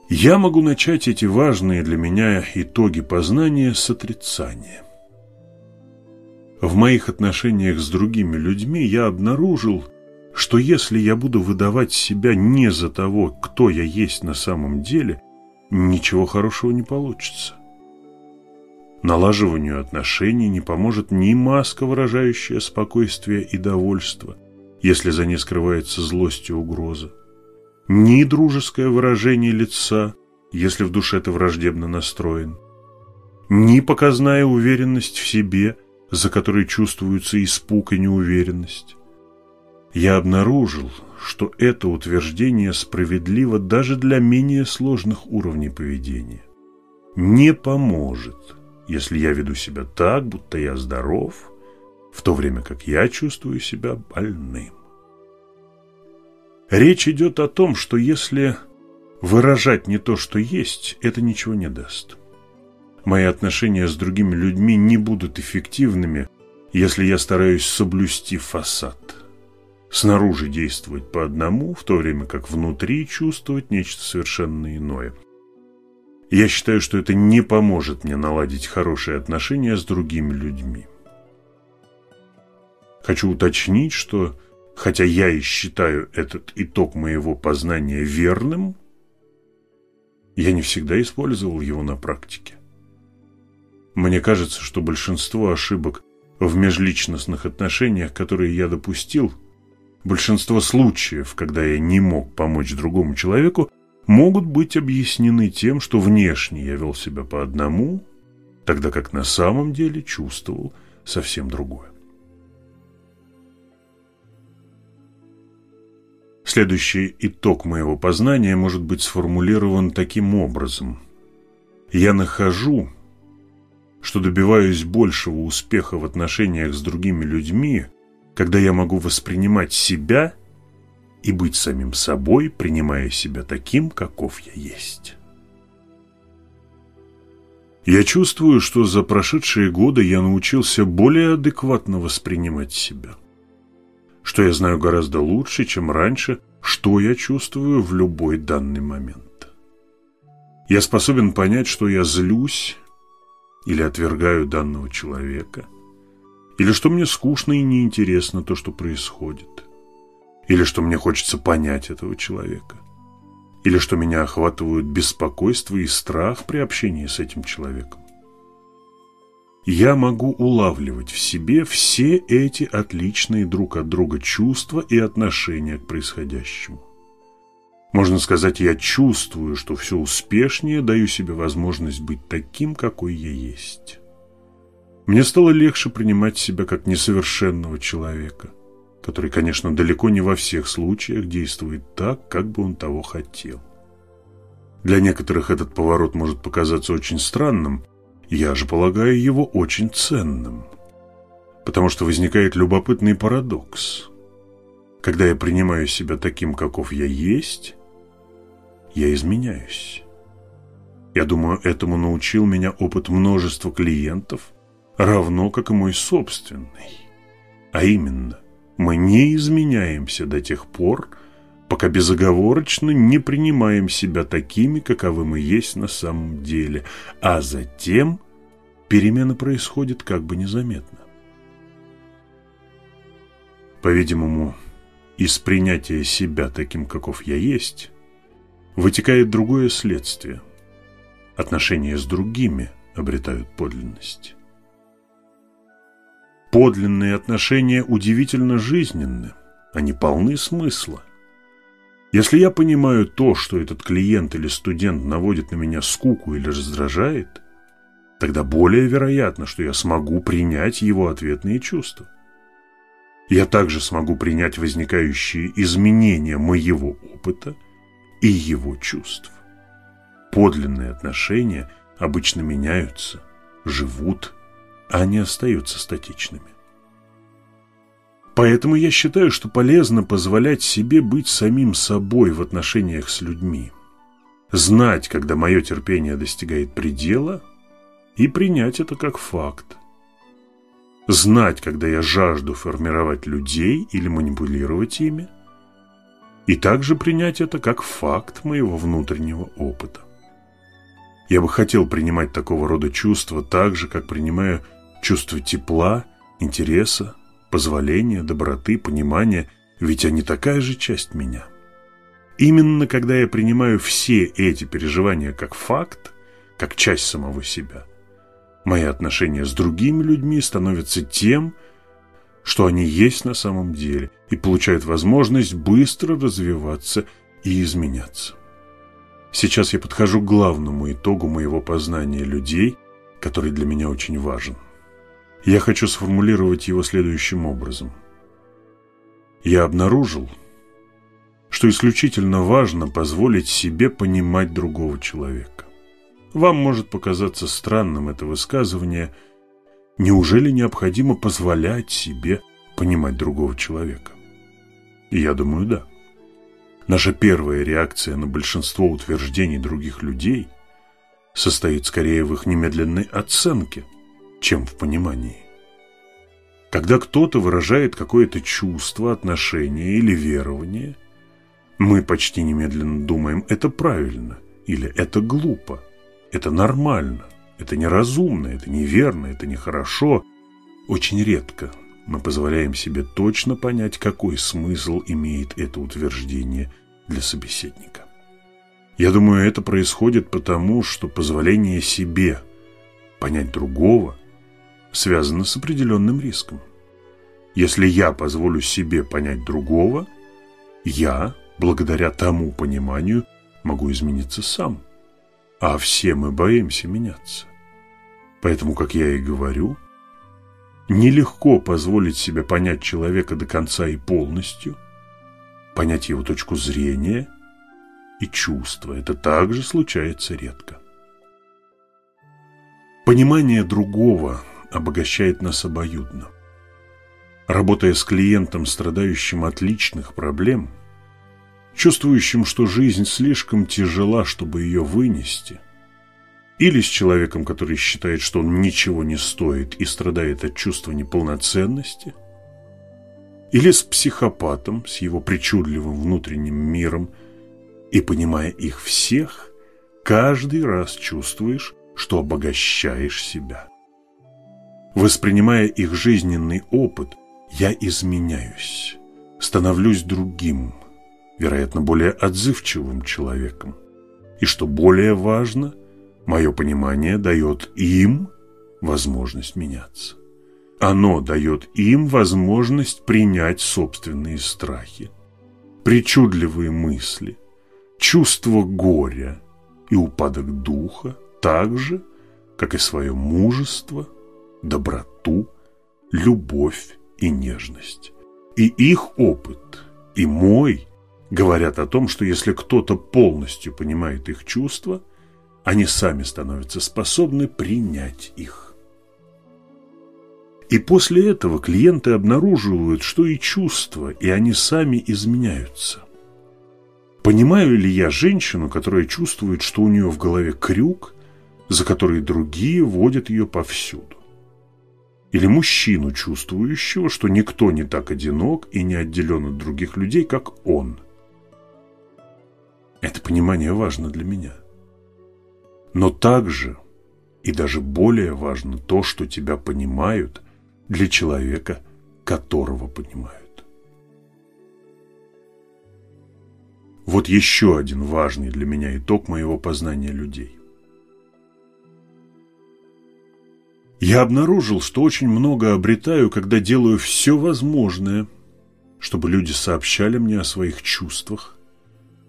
Я могу начать эти важные для меня итоги познания с отрицания. В моих отношениях с другими людьми я обнаружил, что если я буду выдавать себя не за того, кто я есть на самом деле, ничего хорошего не получится. Налаживанию отношений не поможет ни маска, выражающая спокойствие и довольство, если за ней скрывается злость и угроза ни дружеское выражение лица, если в душе ты враждебно настроен, ни показная уверенность в себе, за которой чувствуются испуг и неуверенность. Я обнаружил, что это утверждение справедливо даже для менее сложных уровней поведения. Не поможет, если я веду себя так, будто я здоров, в то время как я чувствую себя больным. Речь идет о том, что если выражать не то, что есть, это ничего не даст. Мои отношения с другими людьми не будут эффективными, если я стараюсь соблюсти фасад. Снаружи действовать по одному, в то время как внутри чувствовать нечто совершенно иное. Я считаю, что это не поможет мне наладить хорошие отношения с другими людьми. Хочу уточнить, что хотя я и считаю этот итог моего познания верным, я не всегда использовал его на практике. Мне кажется, что большинство ошибок в межличностных отношениях, которые я допустил, большинство случаев, когда я не мог помочь другому человеку, могут быть объяснены тем, что внешне я вел себя по одному, тогда как на самом деле чувствовал совсем другое. Следующий итог моего познания может быть сформулирован таким образом. Я нахожу, что добиваюсь большего успеха в отношениях с другими людьми, когда я могу воспринимать себя и быть самим собой, принимая себя таким, каков я есть. Я чувствую, что за прошедшие годы я научился более адекватно воспринимать себя – что я знаю гораздо лучше, чем раньше, что я чувствую в любой данный момент. Я способен понять, что я злюсь или отвергаю данного человека, или что мне скучно и неинтересно то, что происходит, или что мне хочется понять этого человека, или что меня охватывают беспокойство и страх при общении с этим человеком. Я могу улавливать в себе все эти отличные друг от друга чувства и отношения к происходящему. Можно сказать, я чувствую, что все успешнее даю себе возможность быть таким, какой я есть. Мне стало легче принимать себя как несовершенного человека, который, конечно, далеко не во всех случаях действует так, как бы он того хотел. Для некоторых этот поворот может показаться очень странным, я же полагаю его очень ценным, потому что возникает любопытный парадокс. Когда я принимаю себя таким, каков я есть, я изменяюсь. Я думаю, этому научил меня опыт множества клиентов, равно как и мой собственный. А именно, мы не изменяемся до тех пор, пока безоговорочно не принимаем себя такими, каковы мы есть на самом деле, а затем перемена происходит как бы незаметно. По-видимому, из принятия себя таким, каков я есть, вытекает другое следствие. Отношения с другими обретают подлинность. Подлинные отношения удивительно жизненны, они полны смысла. Если я понимаю то, что этот клиент или студент наводит на меня скуку или раздражает, тогда более вероятно, что я смогу принять его ответные чувства. Я также смогу принять возникающие изменения моего опыта и его чувств. Подлинные отношения обычно меняются, живут, не остаются статичными. Поэтому я считаю, что полезно позволять себе быть самим собой в отношениях с людьми. Знать, когда мое терпение достигает предела, и принять это как факт. Знать, когда я жажду формировать людей или манипулировать ими – и также принять это как факт моего внутреннего опыта. Я бы хотел принимать такого рода чувства так же, как принимаю чувство тепла, интереса, позволения, доброты, понимания, ведь они такая же часть меня. Именно когда я принимаю все эти переживания как факт, как часть самого себя, мои отношения с другими людьми становятся тем, что они есть на самом деле, и получают возможность быстро развиваться и изменяться. Сейчас я подхожу к главному итогу моего познания людей, который для меня очень важен. Я хочу сформулировать его следующим образом. Я обнаружил, что исключительно важно позволить себе понимать другого человека. Вам может показаться странным это высказывание – Неужели необходимо позволять себе понимать другого человека? И я думаю, да. Наша первая реакция на большинство утверждений других людей состоит скорее в их немедленной оценке, чем в понимании. Когда кто-то выражает какое-то чувство, отношение или верование, мы почти немедленно думаем «это правильно» или «это глупо», «это нормально», это неразумно, это неверно, это нехорошо. Очень редко мы позволяем себе точно понять, какой смысл имеет это утверждение для собеседника. Я думаю, это происходит потому, что позволение себе понять другого связано с определенным риском. Если я позволю себе понять другого, я, благодаря тому пониманию, могу измениться сам. А все мы боимся меняться. Поэтому, как я и говорю, нелегко позволить себе понять человека до конца и полностью, понять его точку зрения и чувства. Это также случается редко. Понимание другого обогащает нас обоюдно. Работая с клиентом, страдающим от личных проблем, чувствующим, что жизнь слишком тяжела, чтобы ее вынести – или с человеком, который считает, что он ничего не стоит и страдает от чувства неполноценности, или с психопатом, с его причудливым внутренним миром, и, понимая их всех, каждый раз чувствуешь, что обогащаешь себя. Воспринимая их жизненный опыт, я изменяюсь, становлюсь другим, вероятно, более отзывчивым человеком. И что более важно, мое понимание дает им возможность меняться. Оно дает им возможность принять собственные страхи, причудливые мысли, чувство горя и упадок духа, так же, как и свое мужество, доброту, любовь и нежность. И их опыт, и мой говорят о том, что если кто-то полностью понимает их чувства, они сами становятся способны принять их. И после этого клиенты обнаруживают, что и чувства, и они сами изменяются. Понимаю ли я женщину, которая чувствует, что у нее в голове крюк, за который другие водят ее повсюду? Или мужчину, чувствующего, что никто не так одинок и не отделен от других людей, как он? Это понимание важно для меня. Но также и даже более важно то, что тебя понимают – для человека, которого понимают. Вот еще один важный для меня итог моего познания людей. Я обнаружил, что очень много обретаю, когда делаю все возможное, чтобы люди сообщали мне о своих чувствах,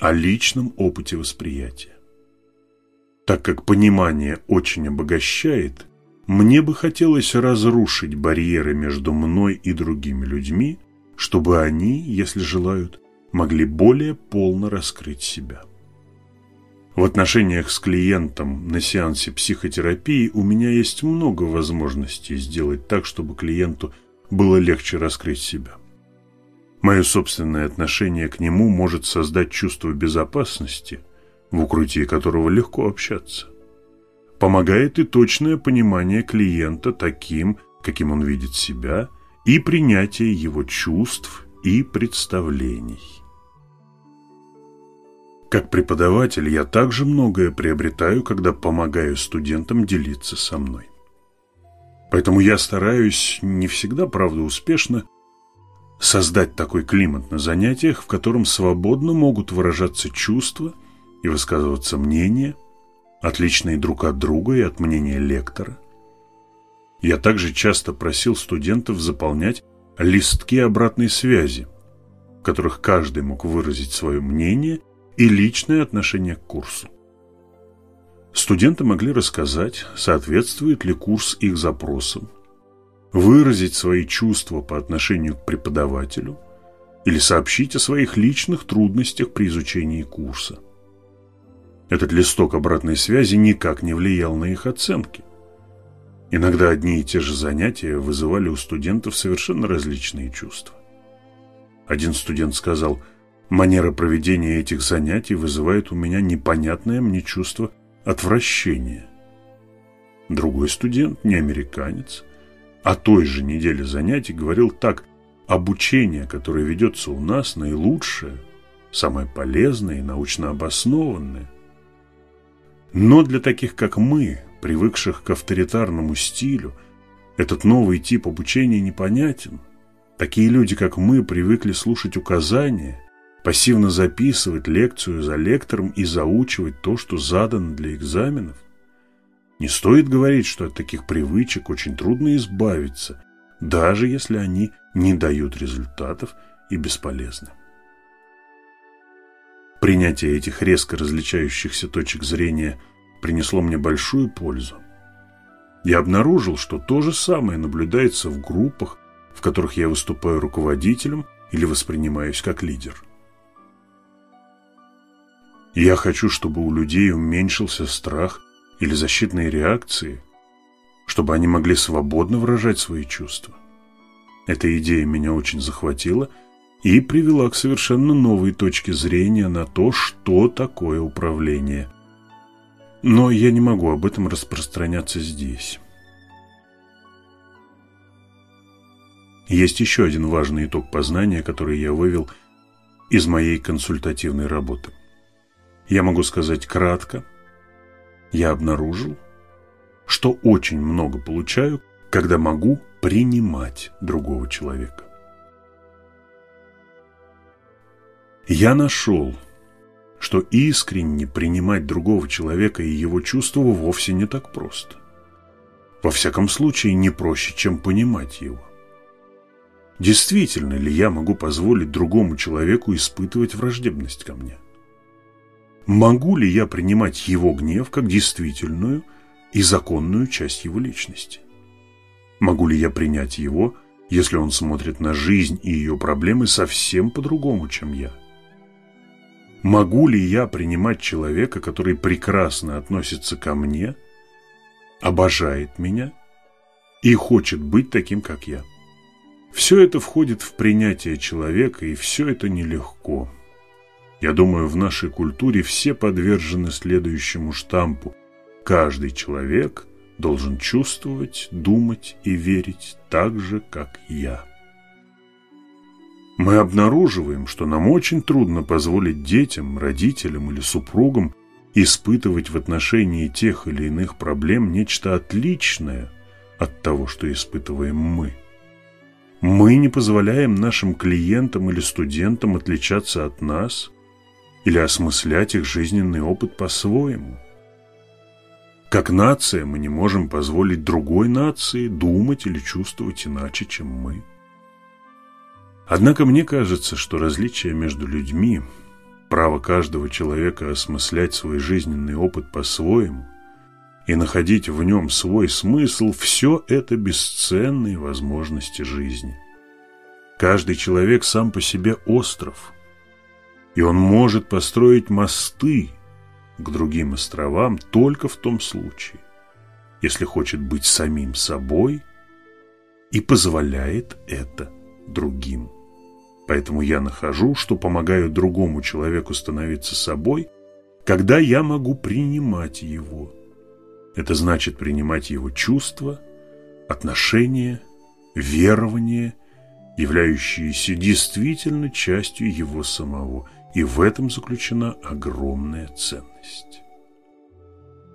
о личном опыте восприятия. Так как понимание очень обогащает, мне бы хотелось разрушить барьеры между мной и другими людьми, чтобы они, если желают, могли более полно раскрыть себя. В отношениях с клиентом на сеансе психотерапии у меня есть много возможностей сделать так, чтобы клиенту было легче раскрыть себя. Мое собственное отношение к нему может создать чувство безопасности, в укрытии которого легко общаться помогает и точное понимание клиента таким, каким он видит себя, и принятие его чувств и представлений. Как преподаватель я также многое приобретаю, когда помогаю студентам делиться со мной. Поэтому я стараюсь, не всегда, правда, успешно, создать такой климат на занятиях, в котором свободно могут выражаться чувства и высказываться мнения – отличные друг от друга и от мнения лектора. Я также часто просил студентов заполнять листки обратной связи, в которых каждый мог выразить свое мнение и личное отношение к курсу. Студенты могли рассказать, соответствует ли курс их запросам, выразить свои чувства по отношению к преподавателю или сообщить о своих личных трудностях при изучении курса. Этот листок обратной связи никак не влиял на их оценки. Иногда одни и те же занятия вызывали у студентов совершенно различные чувства. Один студент сказал, манера проведения этих занятий вызывает у меня непонятное мне чувство отвращения. Другой студент, не американец, о той же неделе занятий говорил так, обучение, которое ведется у нас, наилучшее, самое полезное и научно обоснованное – но для таких, как мы, привыкших к авторитарному стилю, этот новый тип обучения непонятен. Такие люди, как мы, привыкли слушать указания, пассивно записывать лекцию за лектором и заучивать то, что задано для экзаменов. Не стоит говорить, что от таких привычек очень трудно избавиться, даже если они не дают результатов и бесполезны. Принятие этих резко различающихся точек зрения принесло мне большую пользу. Я обнаружил, что то же самое наблюдается в группах, в которых я выступаю руководителем или воспринимаюсь как лидер. Я хочу, чтобы у людей уменьшился страх или защитные реакции, чтобы они могли свободно выражать свои чувства. Эта идея меня очень захватила – и привела к совершенно новой точке зрения на то, что такое управление. Но я не могу об этом распространяться здесь. Есть еще один важный итог познания, который я вывел из моей консультативной работы. Я могу сказать кратко, я обнаружил, что очень много получаю, когда могу принимать другого человека. Я нашел, что искренне принимать другого человека и его чувства вовсе не так просто. Во всяком случае, не проще, чем понимать его. Действительно ли я могу позволить другому человеку испытывать враждебность ко мне? Могу ли я принимать его гнев как действительную и законную часть его личности? Могу ли я принять его, если он смотрит на жизнь и ее проблемы совсем по-другому, чем я? Могу ли я принимать человека, который прекрасно относится ко мне, обожает меня и хочет быть таким, как я? Все это входит в принятие человека, и все это нелегко. Я думаю, в нашей культуре все подвержены следующему штампу. Каждый человек должен чувствовать, думать и верить так же, как я. Мы обнаруживаем, что нам очень трудно позволить детям, родителям или супругам испытывать в отношении тех или иных проблем нечто отличное от того, что испытываем мы. Мы не позволяем нашим клиентам или студентам отличаться от нас или осмыслять их жизненный опыт по-своему. Как нация мы не можем позволить другой нации думать или чувствовать иначе, чем мы. Однако мне кажется, что различие между людьми, право каждого человека осмыслять свой жизненный опыт по-своему и находить в нем свой смысл, все это бесценные возможности жизни. Каждый человек сам по себе остров – и он может построить мосты к другим островам только в том случае, если хочет быть самим собой и позволяет это другим. Поэтому я нахожу, что помогаю другому человеку становиться собой, когда я могу принимать его. Это значит принимать его чувства, отношения, верования, являющиеся действительно частью его самого – и в этом заключена огромная ценность.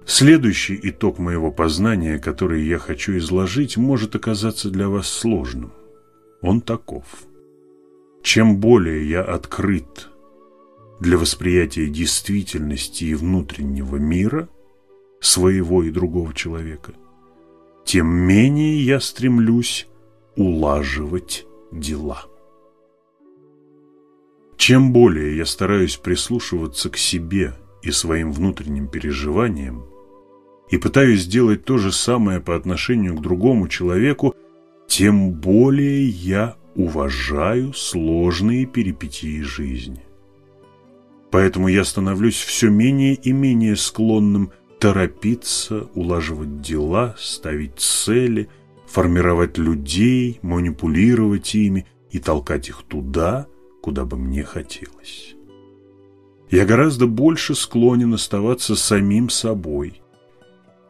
Следующий итог моего познания, который я хочу изложить, может оказаться для вас сложным. Он таков. Чем более я открыт для восприятия действительности и внутреннего мира, своего и другого человека, тем менее я стремлюсь улаживать дела. Чем более я стараюсь прислушиваться к себе и своим внутренним переживаниям, и пытаюсь сделать то же самое по отношению к другому человеку, тем более я уважаю сложные перипетии жизни. Поэтому я становлюсь все менее и менее склонным торопиться, улаживать дела, ставить цели, формировать людей, манипулировать ими и толкать их туда, куда бы мне хотелось. Я гораздо больше склонен оставаться самим собой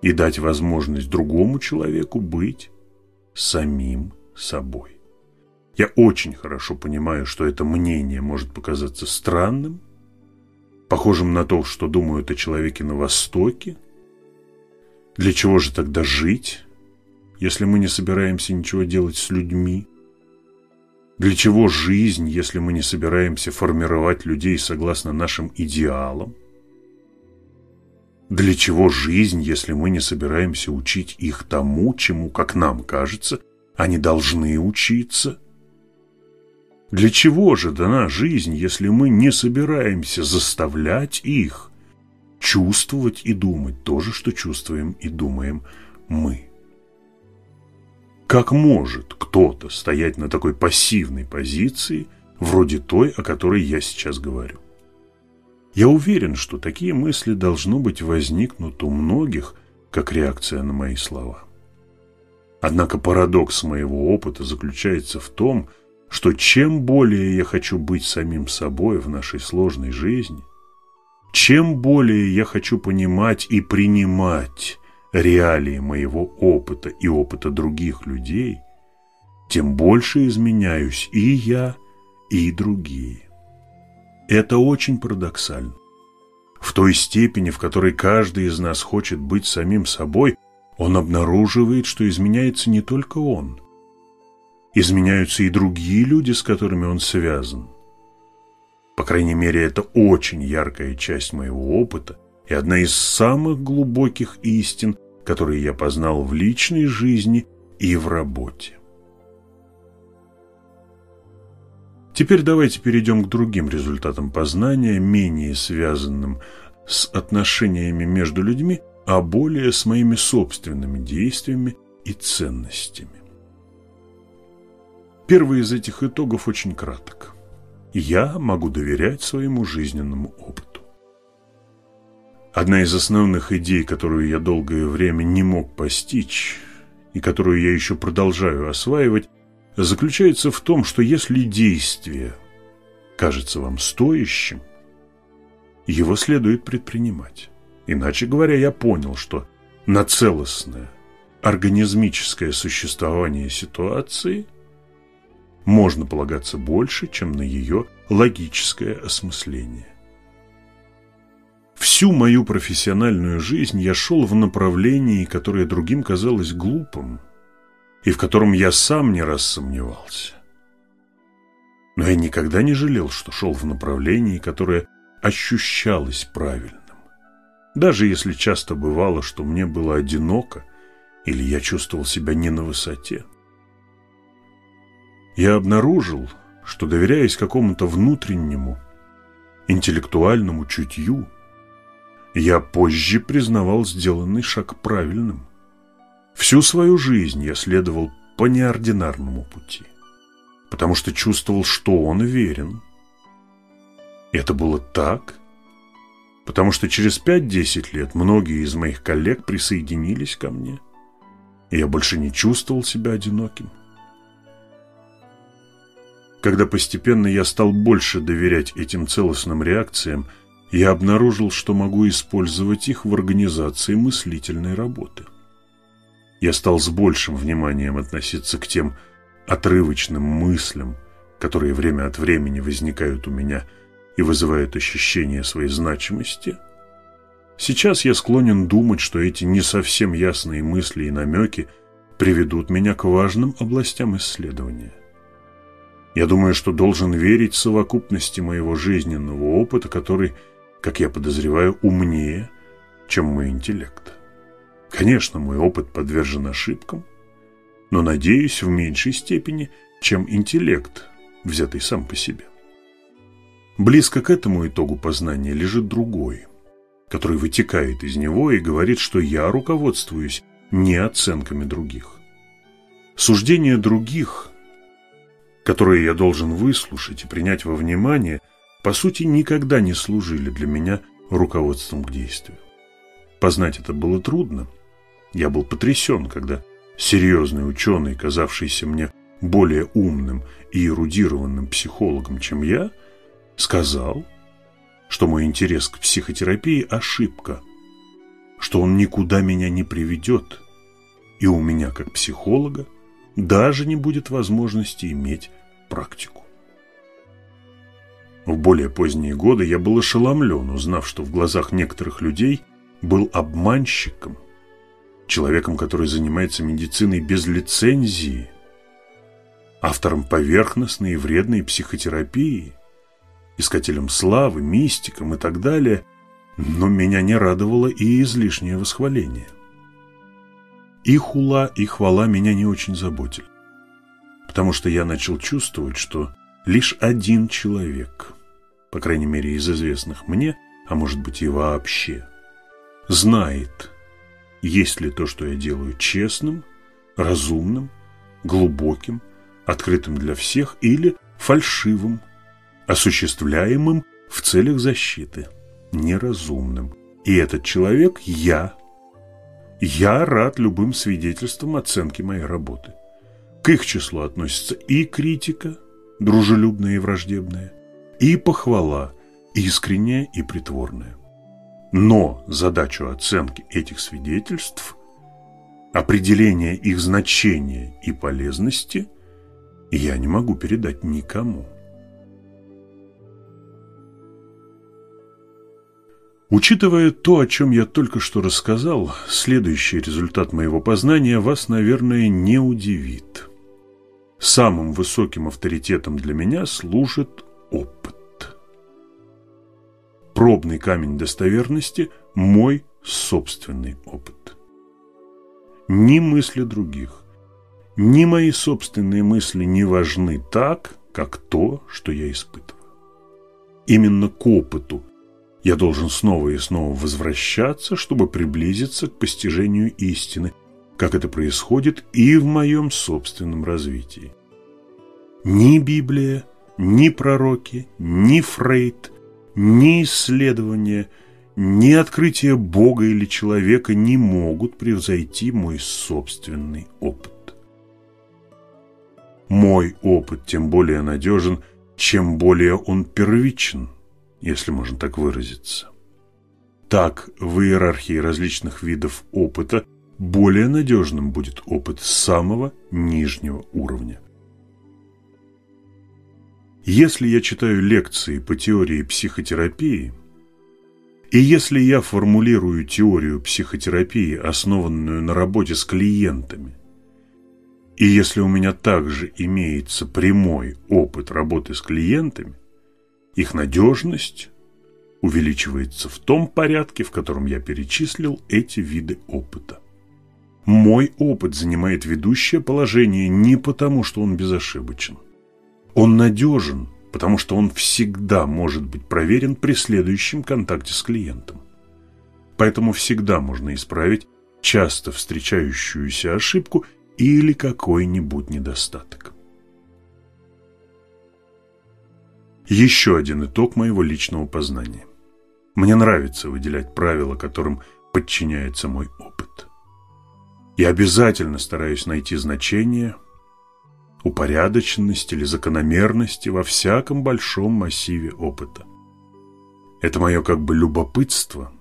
и дать возможность другому человеку быть самим собой. Я очень хорошо понимаю, что это мнение может показаться странным, похожим на то, что думают о человеке на Востоке. Для чего же тогда жить, если мы не собираемся ничего делать с людьми? Для чего жизнь, если мы не собираемся формировать людей согласно нашим идеалам? Для чего жизнь, если мы не собираемся учить их тому, чему, как нам кажется, они должны учиться? Для чего же дана жизнь, если мы не собираемся заставлять их чувствовать и думать то же, что чувствуем и думаем мы? Как может кто-то стоять на такой пассивной позиции, вроде той, о которой я сейчас говорю? Я уверен, что такие мысли должно быть возникнут у многих, как реакция на мои слова. Однако парадокс моего опыта заключается в том, что чем более я хочу быть самим собой в нашей сложной жизни, чем более я хочу понимать и принимать реалии моего опыта и опыта других людей, тем больше изменяюсь и я, и другие. Это очень парадоксально. В той степени, в которой каждый из нас хочет быть самим собой, он обнаруживает, что изменяется не только он. Изменяются и другие люди, с которыми он связан. По крайней мере, это очень яркая часть моего опыта и одна из самых глубоких истин, которые я познал в личной жизни и в работе. Теперь давайте перейдем к другим результатам познания, менее связанным с отношениями между людьми, а более с моими собственными действиями и ценностями. Первый из этих итогов очень краток. Я могу доверять своему жизненному опыту. Одна из основных идей, которую я долгое время не мог постичь, и которую я еще продолжаю осваивать, заключается в том, что если действие кажется вам стоящим, его следует предпринимать. Иначе говоря, я понял, что на целостное организмическое существование ситуации можно полагаться больше, чем на ее логическое осмысление. Всю мою профессиональную жизнь я шел в направлении, которое другим казалось глупым, и в котором я сам не раз сомневался. Но я никогда не жалел, что шел в направлении, которое ощущалось правильным. Даже если часто бывало, что мне было одиноко, или я чувствовал себя не на высоте. Я обнаружил, что, доверяясь какому-то внутреннему, интеллектуальному чутью, я позже признавал сделанный шаг правильным – Всю свою жизнь я следовал по неординарному пути, потому что чувствовал, что он верен. Это было так, потому что через 5-10 лет многие из моих коллег присоединились ко мне, и я больше не чувствовал себя одиноким. Когда постепенно я стал больше доверять этим целостным реакциям, я обнаружил, что могу использовать их в организации мыслительной работы я стал с большим вниманием относиться к тем отрывочным мыслям, которые время от времени возникают у меня и вызывают ощущение своей значимости. Сейчас я склонен думать, что эти не совсем ясные мысли и намеки приведут меня к важным областям исследования. Я думаю, что должен верить совокупности моего жизненного опыта, который, как я подозреваю, умнее, чем мой интеллект. Конечно, мой опыт подвержен ошибкам, но, надеюсь, в меньшей степени, чем интеллект, взятый сам по себе. Близко к этому итогу познания лежит другой, который вытекает из него и говорит, что я руководствуюсь не оценками других. Суждения других, которые я должен выслушать и принять во внимание, по сути, никогда не служили для меня руководством к действию. Познать это было трудно, я был потрясен, когда серьезный ученый, казавшийся мне более умным и эрудированным психологом, чем я, сказал, что мой интерес к психотерапии – ошибка, что он никуда меня не приведет, и у меня, как психолога, даже не будет возможности иметь практику. В более поздние годы я был ошеломлен, узнав, что в глазах некоторых людей был обманщиком человеком, который занимается медициной без лицензии, автором поверхностной и вредной психотерапии, искателем славы, мистиком и так далее, но меня не радовало и излишнее восхваление. И хула, и хвала меня не очень заботили, потому что я начал чувствовать, что лишь один человек, по крайней мере из известных мне, а может быть и вообще, знает, есть ли то, что я делаю, честным, разумным, глубоким, открытым для всех или фальшивым, осуществляемым в целях защиты, неразумным. И этот человек – я. Я рад любым свидетельствам оценки моей работы. К их числу относится и критика, дружелюбная и враждебная, и похвала, искренняя и притворная. Но задачу оценки этих свидетельств, определения их значения и полезности я не могу передать никому. Учитывая то, о чем я только что рассказал, следующий результат моего познания вас, наверное, не удивит. Самым высоким авторитетом для меня служит опыт. Пробный камень достоверности – мой собственный опыт. Ни мысли других, ни мои собственные мысли не важны так, как то, что я испытываю. Именно к опыту я должен снова и снова возвращаться, чтобы приблизиться к постижению истины, как это происходит и в моем собственном развитии. Ни Библия, ни пророки, ни Фрейд, ни исследования, ни открытие Бога или человека не могут превзойти мой собственный опыт. Мой опыт тем более надежен, чем более он первичен, если можно так выразиться. Так, в иерархии различных видов опыта более надежным будет опыт самого нижнего уровня. Если я читаю лекции по теории психотерапии, и если я формулирую теорию психотерапии, основанную на работе с клиентами, и если у меня также имеется прямой опыт работы с клиентами, их надежность увеличивается в том порядке, в котором я перечислил эти виды опыта. Мой опыт занимает ведущее положение не потому, что он безошибочен. Он надежен, потому что он всегда может быть проверен при следующем контакте с клиентом. Поэтому всегда можно исправить часто встречающуюся ошибку или какой-нибудь недостаток. Еще один итог моего личного познания. Мне нравится выделять правила, которым подчиняется мой опыт. Я обязательно стараюсь найти значение, упорядоченность или закономерности во всяком большом массиве опыта. Это мое как бы любопытство,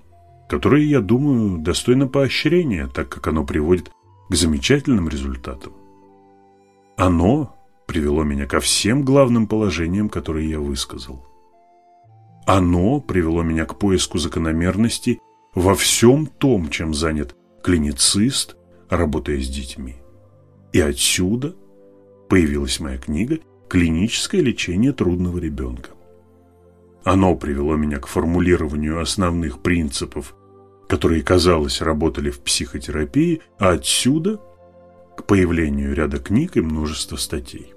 которое, я думаю, достойно поощрения, так как оно приводит к замечательным результатам. Оно привело меня ко всем главным положениям, которые я высказал. Оно привело меня к поиску закономерности во всем том, чем занят клиницист, работая с детьми. И отсюда появилась моя книга «Клиническое лечение трудного ребенка». Оно привело меня к формулированию основных принципов, которые, казалось, работали в психотерапии, а отсюда к появлению ряда книг и множества статей.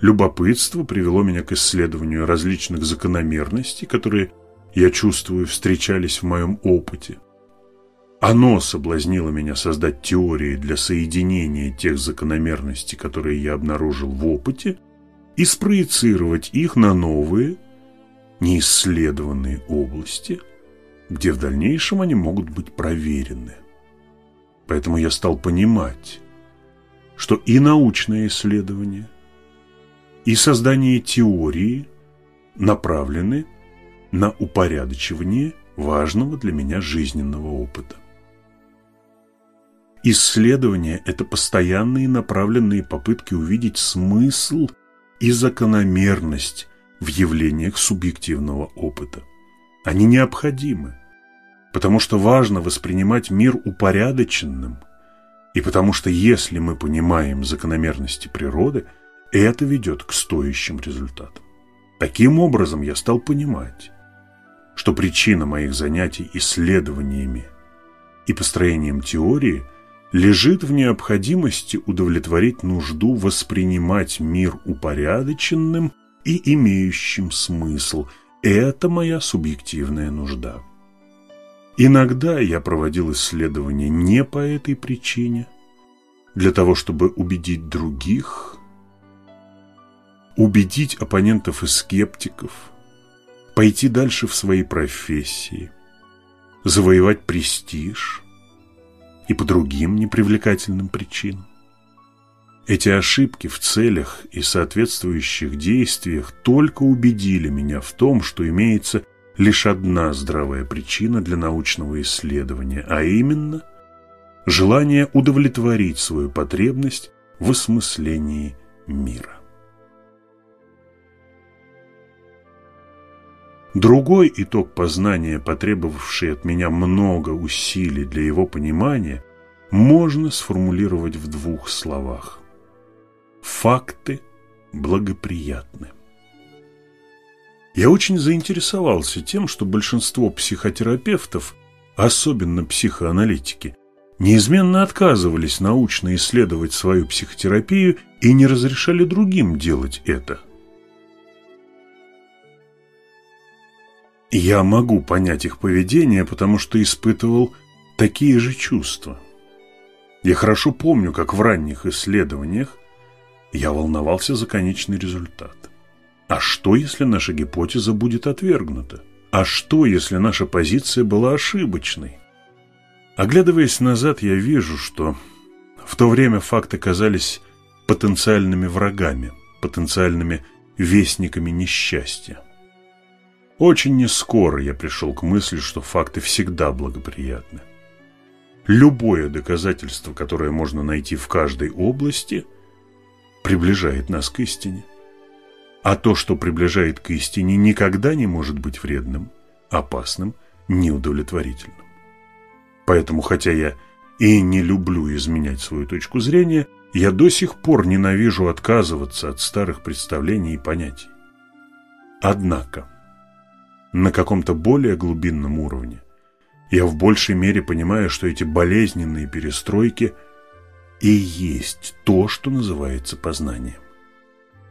Любопытство привело меня к исследованию различных закономерностей, которые, я чувствую, встречались в моем опыте. Оно соблазнило меня создать теории для соединения тех закономерностей, которые я обнаружил в опыте, и спроецировать их на новые, неисследованные области, где в дальнейшем они могут быть проверены. Поэтому я стал понимать, что и научное исследование, и создание теории направлены на упорядочивание важного для меня жизненного опыта. Исследование – это постоянные направленные попытки увидеть смысл и закономерность в явлениях субъективного опыта. Они необходимы, потому что важно воспринимать мир упорядоченным, и потому что если мы понимаем закономерности природы – это ведет к стоящим результатам. Таким образом, я стал понимать, что причина моих занятий исследованиями и построением теории лежит в необходимости удовлетворить нужду воспринимать мир упорядоченным и имеющим смысл. Это моя субъективная нужда. Иногда я проводил исследования не по этой причине, для того, чтобы убедить других – убедить оппонентов и скептиков, пойти дальше в своей профессии, завоевать престиж и по другим непривлекательным причинам. Эти ошибки в целях и соответствующих действиях только убедили меня в том, что имеется лишь одна здравая причина для научного исследования, а именно желание удовлетворить свою потребность в осмыслении мира. Другой итог познания, потребовавший от меня много усилий для его понимания, можно сформулировать в двух словах. Факты благоприятны. Я очень заинтересовался тем, что большинство психотерапевтов, особенно психоаналитики, неизменно отказывались научно исследовать свою психотерапию и не разрешали другим делать это – Я могу понять их поведение, потому что испытывал такие же чувства. Я хорошо помню, как в ранних исследованиях я волновался за конечный результат. А что, если наша гипотеза будет отвергнута? А что, если наша позиция была ошибочной? Оглядываясь назад, я вижу, что в то время факты казались потенциальными врагами, потенциальными вестниками несчастья. Очень нескоро я пришел к мысли, что факты всегда благоприятны. Любое доказательство, которое можно найти в каждой области, приближает нас к истине. А то, что приближает к истине, никогда не может быть вредным, опасным, неудовлетворительным. Поэтому, хотя я и не люблю изменять свою точку зрения, я до сих пор ненавижу отказываться от старых представлений и понятий. Однако, на каком-то более глубинном уровне. Я в большей мере понимаю, что эти болезненные перестройки и есть то, что называется познанием.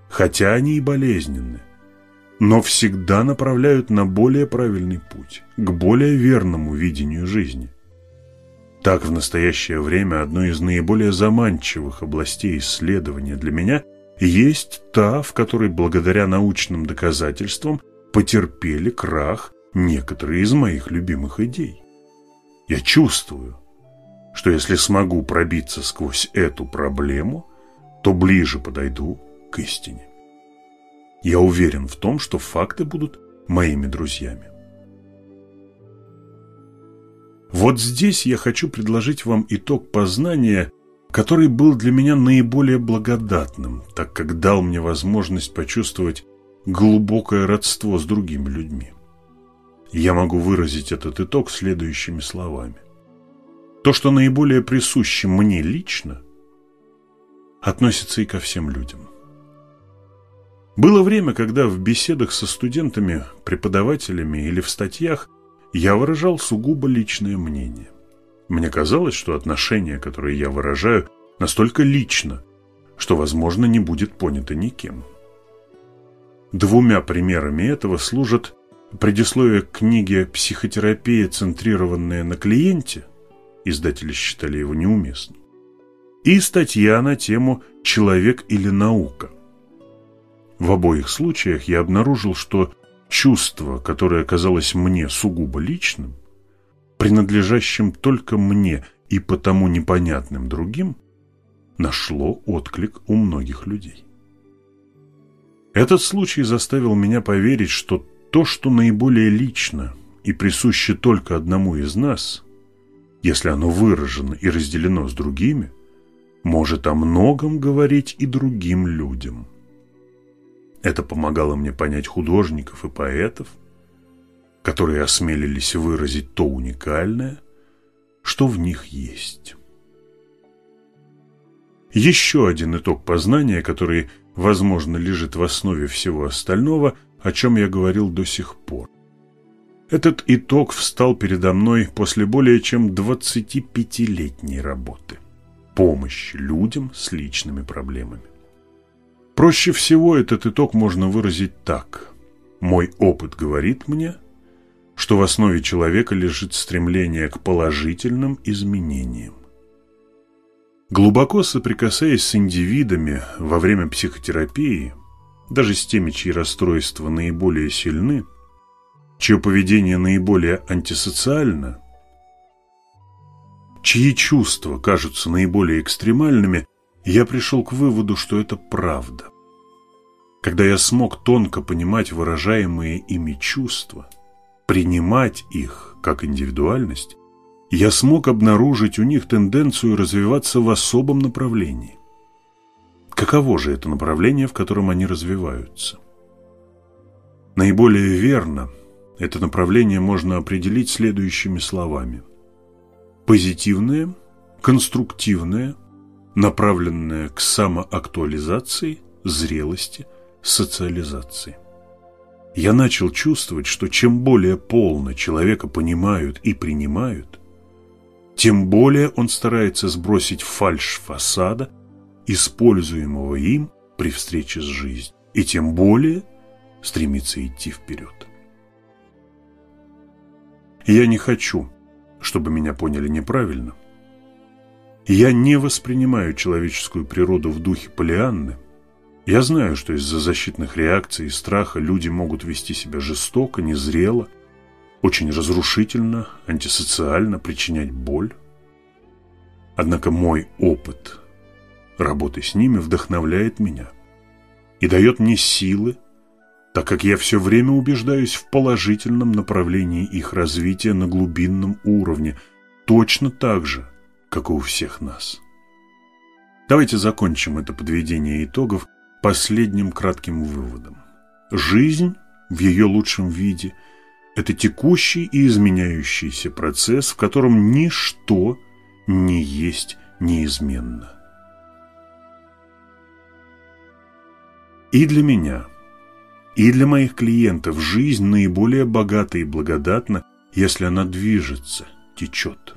Хотя они и болезненны, но всегда направляют на более правильный путь, к более верному видению жизни. Так в настоящее время одной из наиболее заманчивых областей исследования для меня есть та, в которой благодаря научным доказательствам – потерпели крах некоторые из моих любимых идей. Я чувствую, что если смогу пробиться сквозь эту проблему, то ближе подойду к истине. Я уверен в том, что факты будут моими друзьями. Вот здесь я хочу предложить вам итог познания, который был для меня наиболее благодатным, так как дал мне возможность почувствовать глубокое родство с другими людьми. Я могу выразить этот итог следующими словами. То, что наиболее присуще мне лично, относится и ко всем людям. Было время, когда в беседах со студентами, преподавателями или в статьях я выражал сугубо личное мнение. Мне казалось, что отношение, которое я выражаю, настолько лично, что, возможно, не будет понято никем. Двумя примерами этого служат предисловие к книге «Психотерапия, центрированная на клиенте» издатели считали его неуместным, и статья на тему «Человек или наука». В обоих случаях я обнаружил, что чувство, которое казалось мне сугубо личным, принадлежащим только мне и потому непонятным другим, нашло отклик у многих людей. Этот случай заставил меня поверить, что то, что наиболее лично и присуще только одному из нас, если оно выражено и разделено с другими, может о многом говорить и другим людям. Это помогало мне понять художников и поэтов, которые осмелились выразить то уникальное, что в них есть. Еще один итог познания, который возможно, лежит в основе всего остального, о чем я говорил до сих пор. Этот итог встал передо мной после более чем 25-летней работы. Помощь людям с личными проблемами. Проще всего этот итог можно выразить так. Мой опыт говорит мне, что в основе человека лежит стремление к положительным изменениям. Глубоко соприкасаясь с индивидами во время психотерапии, даже с теми, чьи расстройства наиболее сильны, чье поведение наиболее антисоциально, чьи чувства кажутся наиболее экстремальными, я пришел к выводу, что это правда. Когда я смог тонко понимать выражаемые ими чувства, принимать их как индивидуальность, я смог обнаружить у них тенденцию развиваться в особом направлении. Каково же это направление, в котором они развиваются? Наиболее верно это направление можно определить следующими словами. Позитивное, конструктивное, направленное к самоактуализации, зрелости, социализации. Я начал чувствовать, что чем более полно человека понимают и принимают, тем более он старается сбросить фальшь фасада, используемого им при встрече с жизнью, и тем более стремится идти вперед. Я не хочу, чтобы меня поняли неправильно. Я не воспринимаю человеческую природу в духе Полианны. Я знаю, что из-за защитных реакций и страха люди могут вести себя жестоко, незрело, очень разрушительно, антисоциально, причинять боль. Однако мой опыт работы с ними вдохновляет меня и дает мне силы, так как я все время убеждаюсь в положительном направлении их развития на глубинном уровне, точно так же, как и у всех нас. Давайте закончим это подведение итогов последним кратким выводом. Жизнь в ее лучшем виде – это текущий и изменяющийся процесс, в котором ничто не есть неизменно. И для меня – и для моих клиентов жизнь наиболее богата и благодатна, если она движется, течет.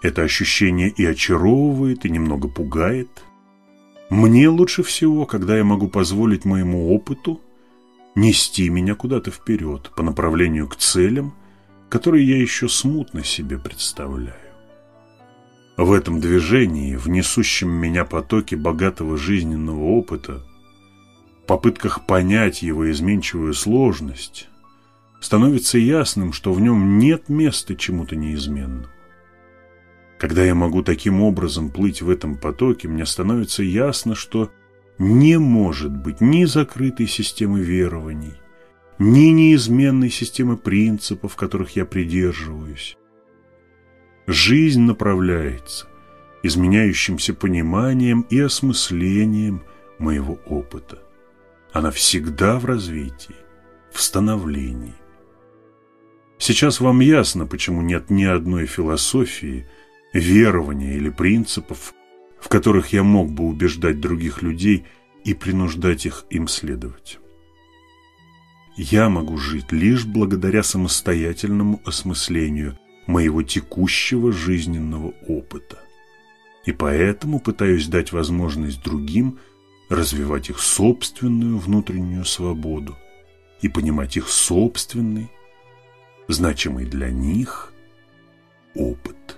Это ощущение и очаровывает, и немного пугает. Мне лучше всего, когда я могу позволить моему опыту нести меня куда-то вперед, по направлению к целям, которые я еще смутно себе представляю. В этом движении, в несущем меня потоке богатого жизненного опыта, попытках понять его изменчивую сложность, становится ясным, что в нем нет места чему-то неизменному. Когда я могу таким образом плыть в этом потоке, мне становится ясно, что не может быть ни закрытой системы верований, ни неизменной системы принципов, которых я придерживаюсь. Жизнь направляется изменяющимся пониманием и осмыслением моего опыта. Она всегда в развитии, в становлении. Сейчас вам ясно, почему нет ни одной философии, верования или принципов, в которых я мог бы убеждать других людей и принуждать их им следовать. Я могу жить лишь благодаря самостоятельному осмыслению моего текущего жизненного опыта. И поэтому пытаюсь дать возможность другим развивать их собственную внутреннюю свободу и понимать их собственный, значимый для них опыт.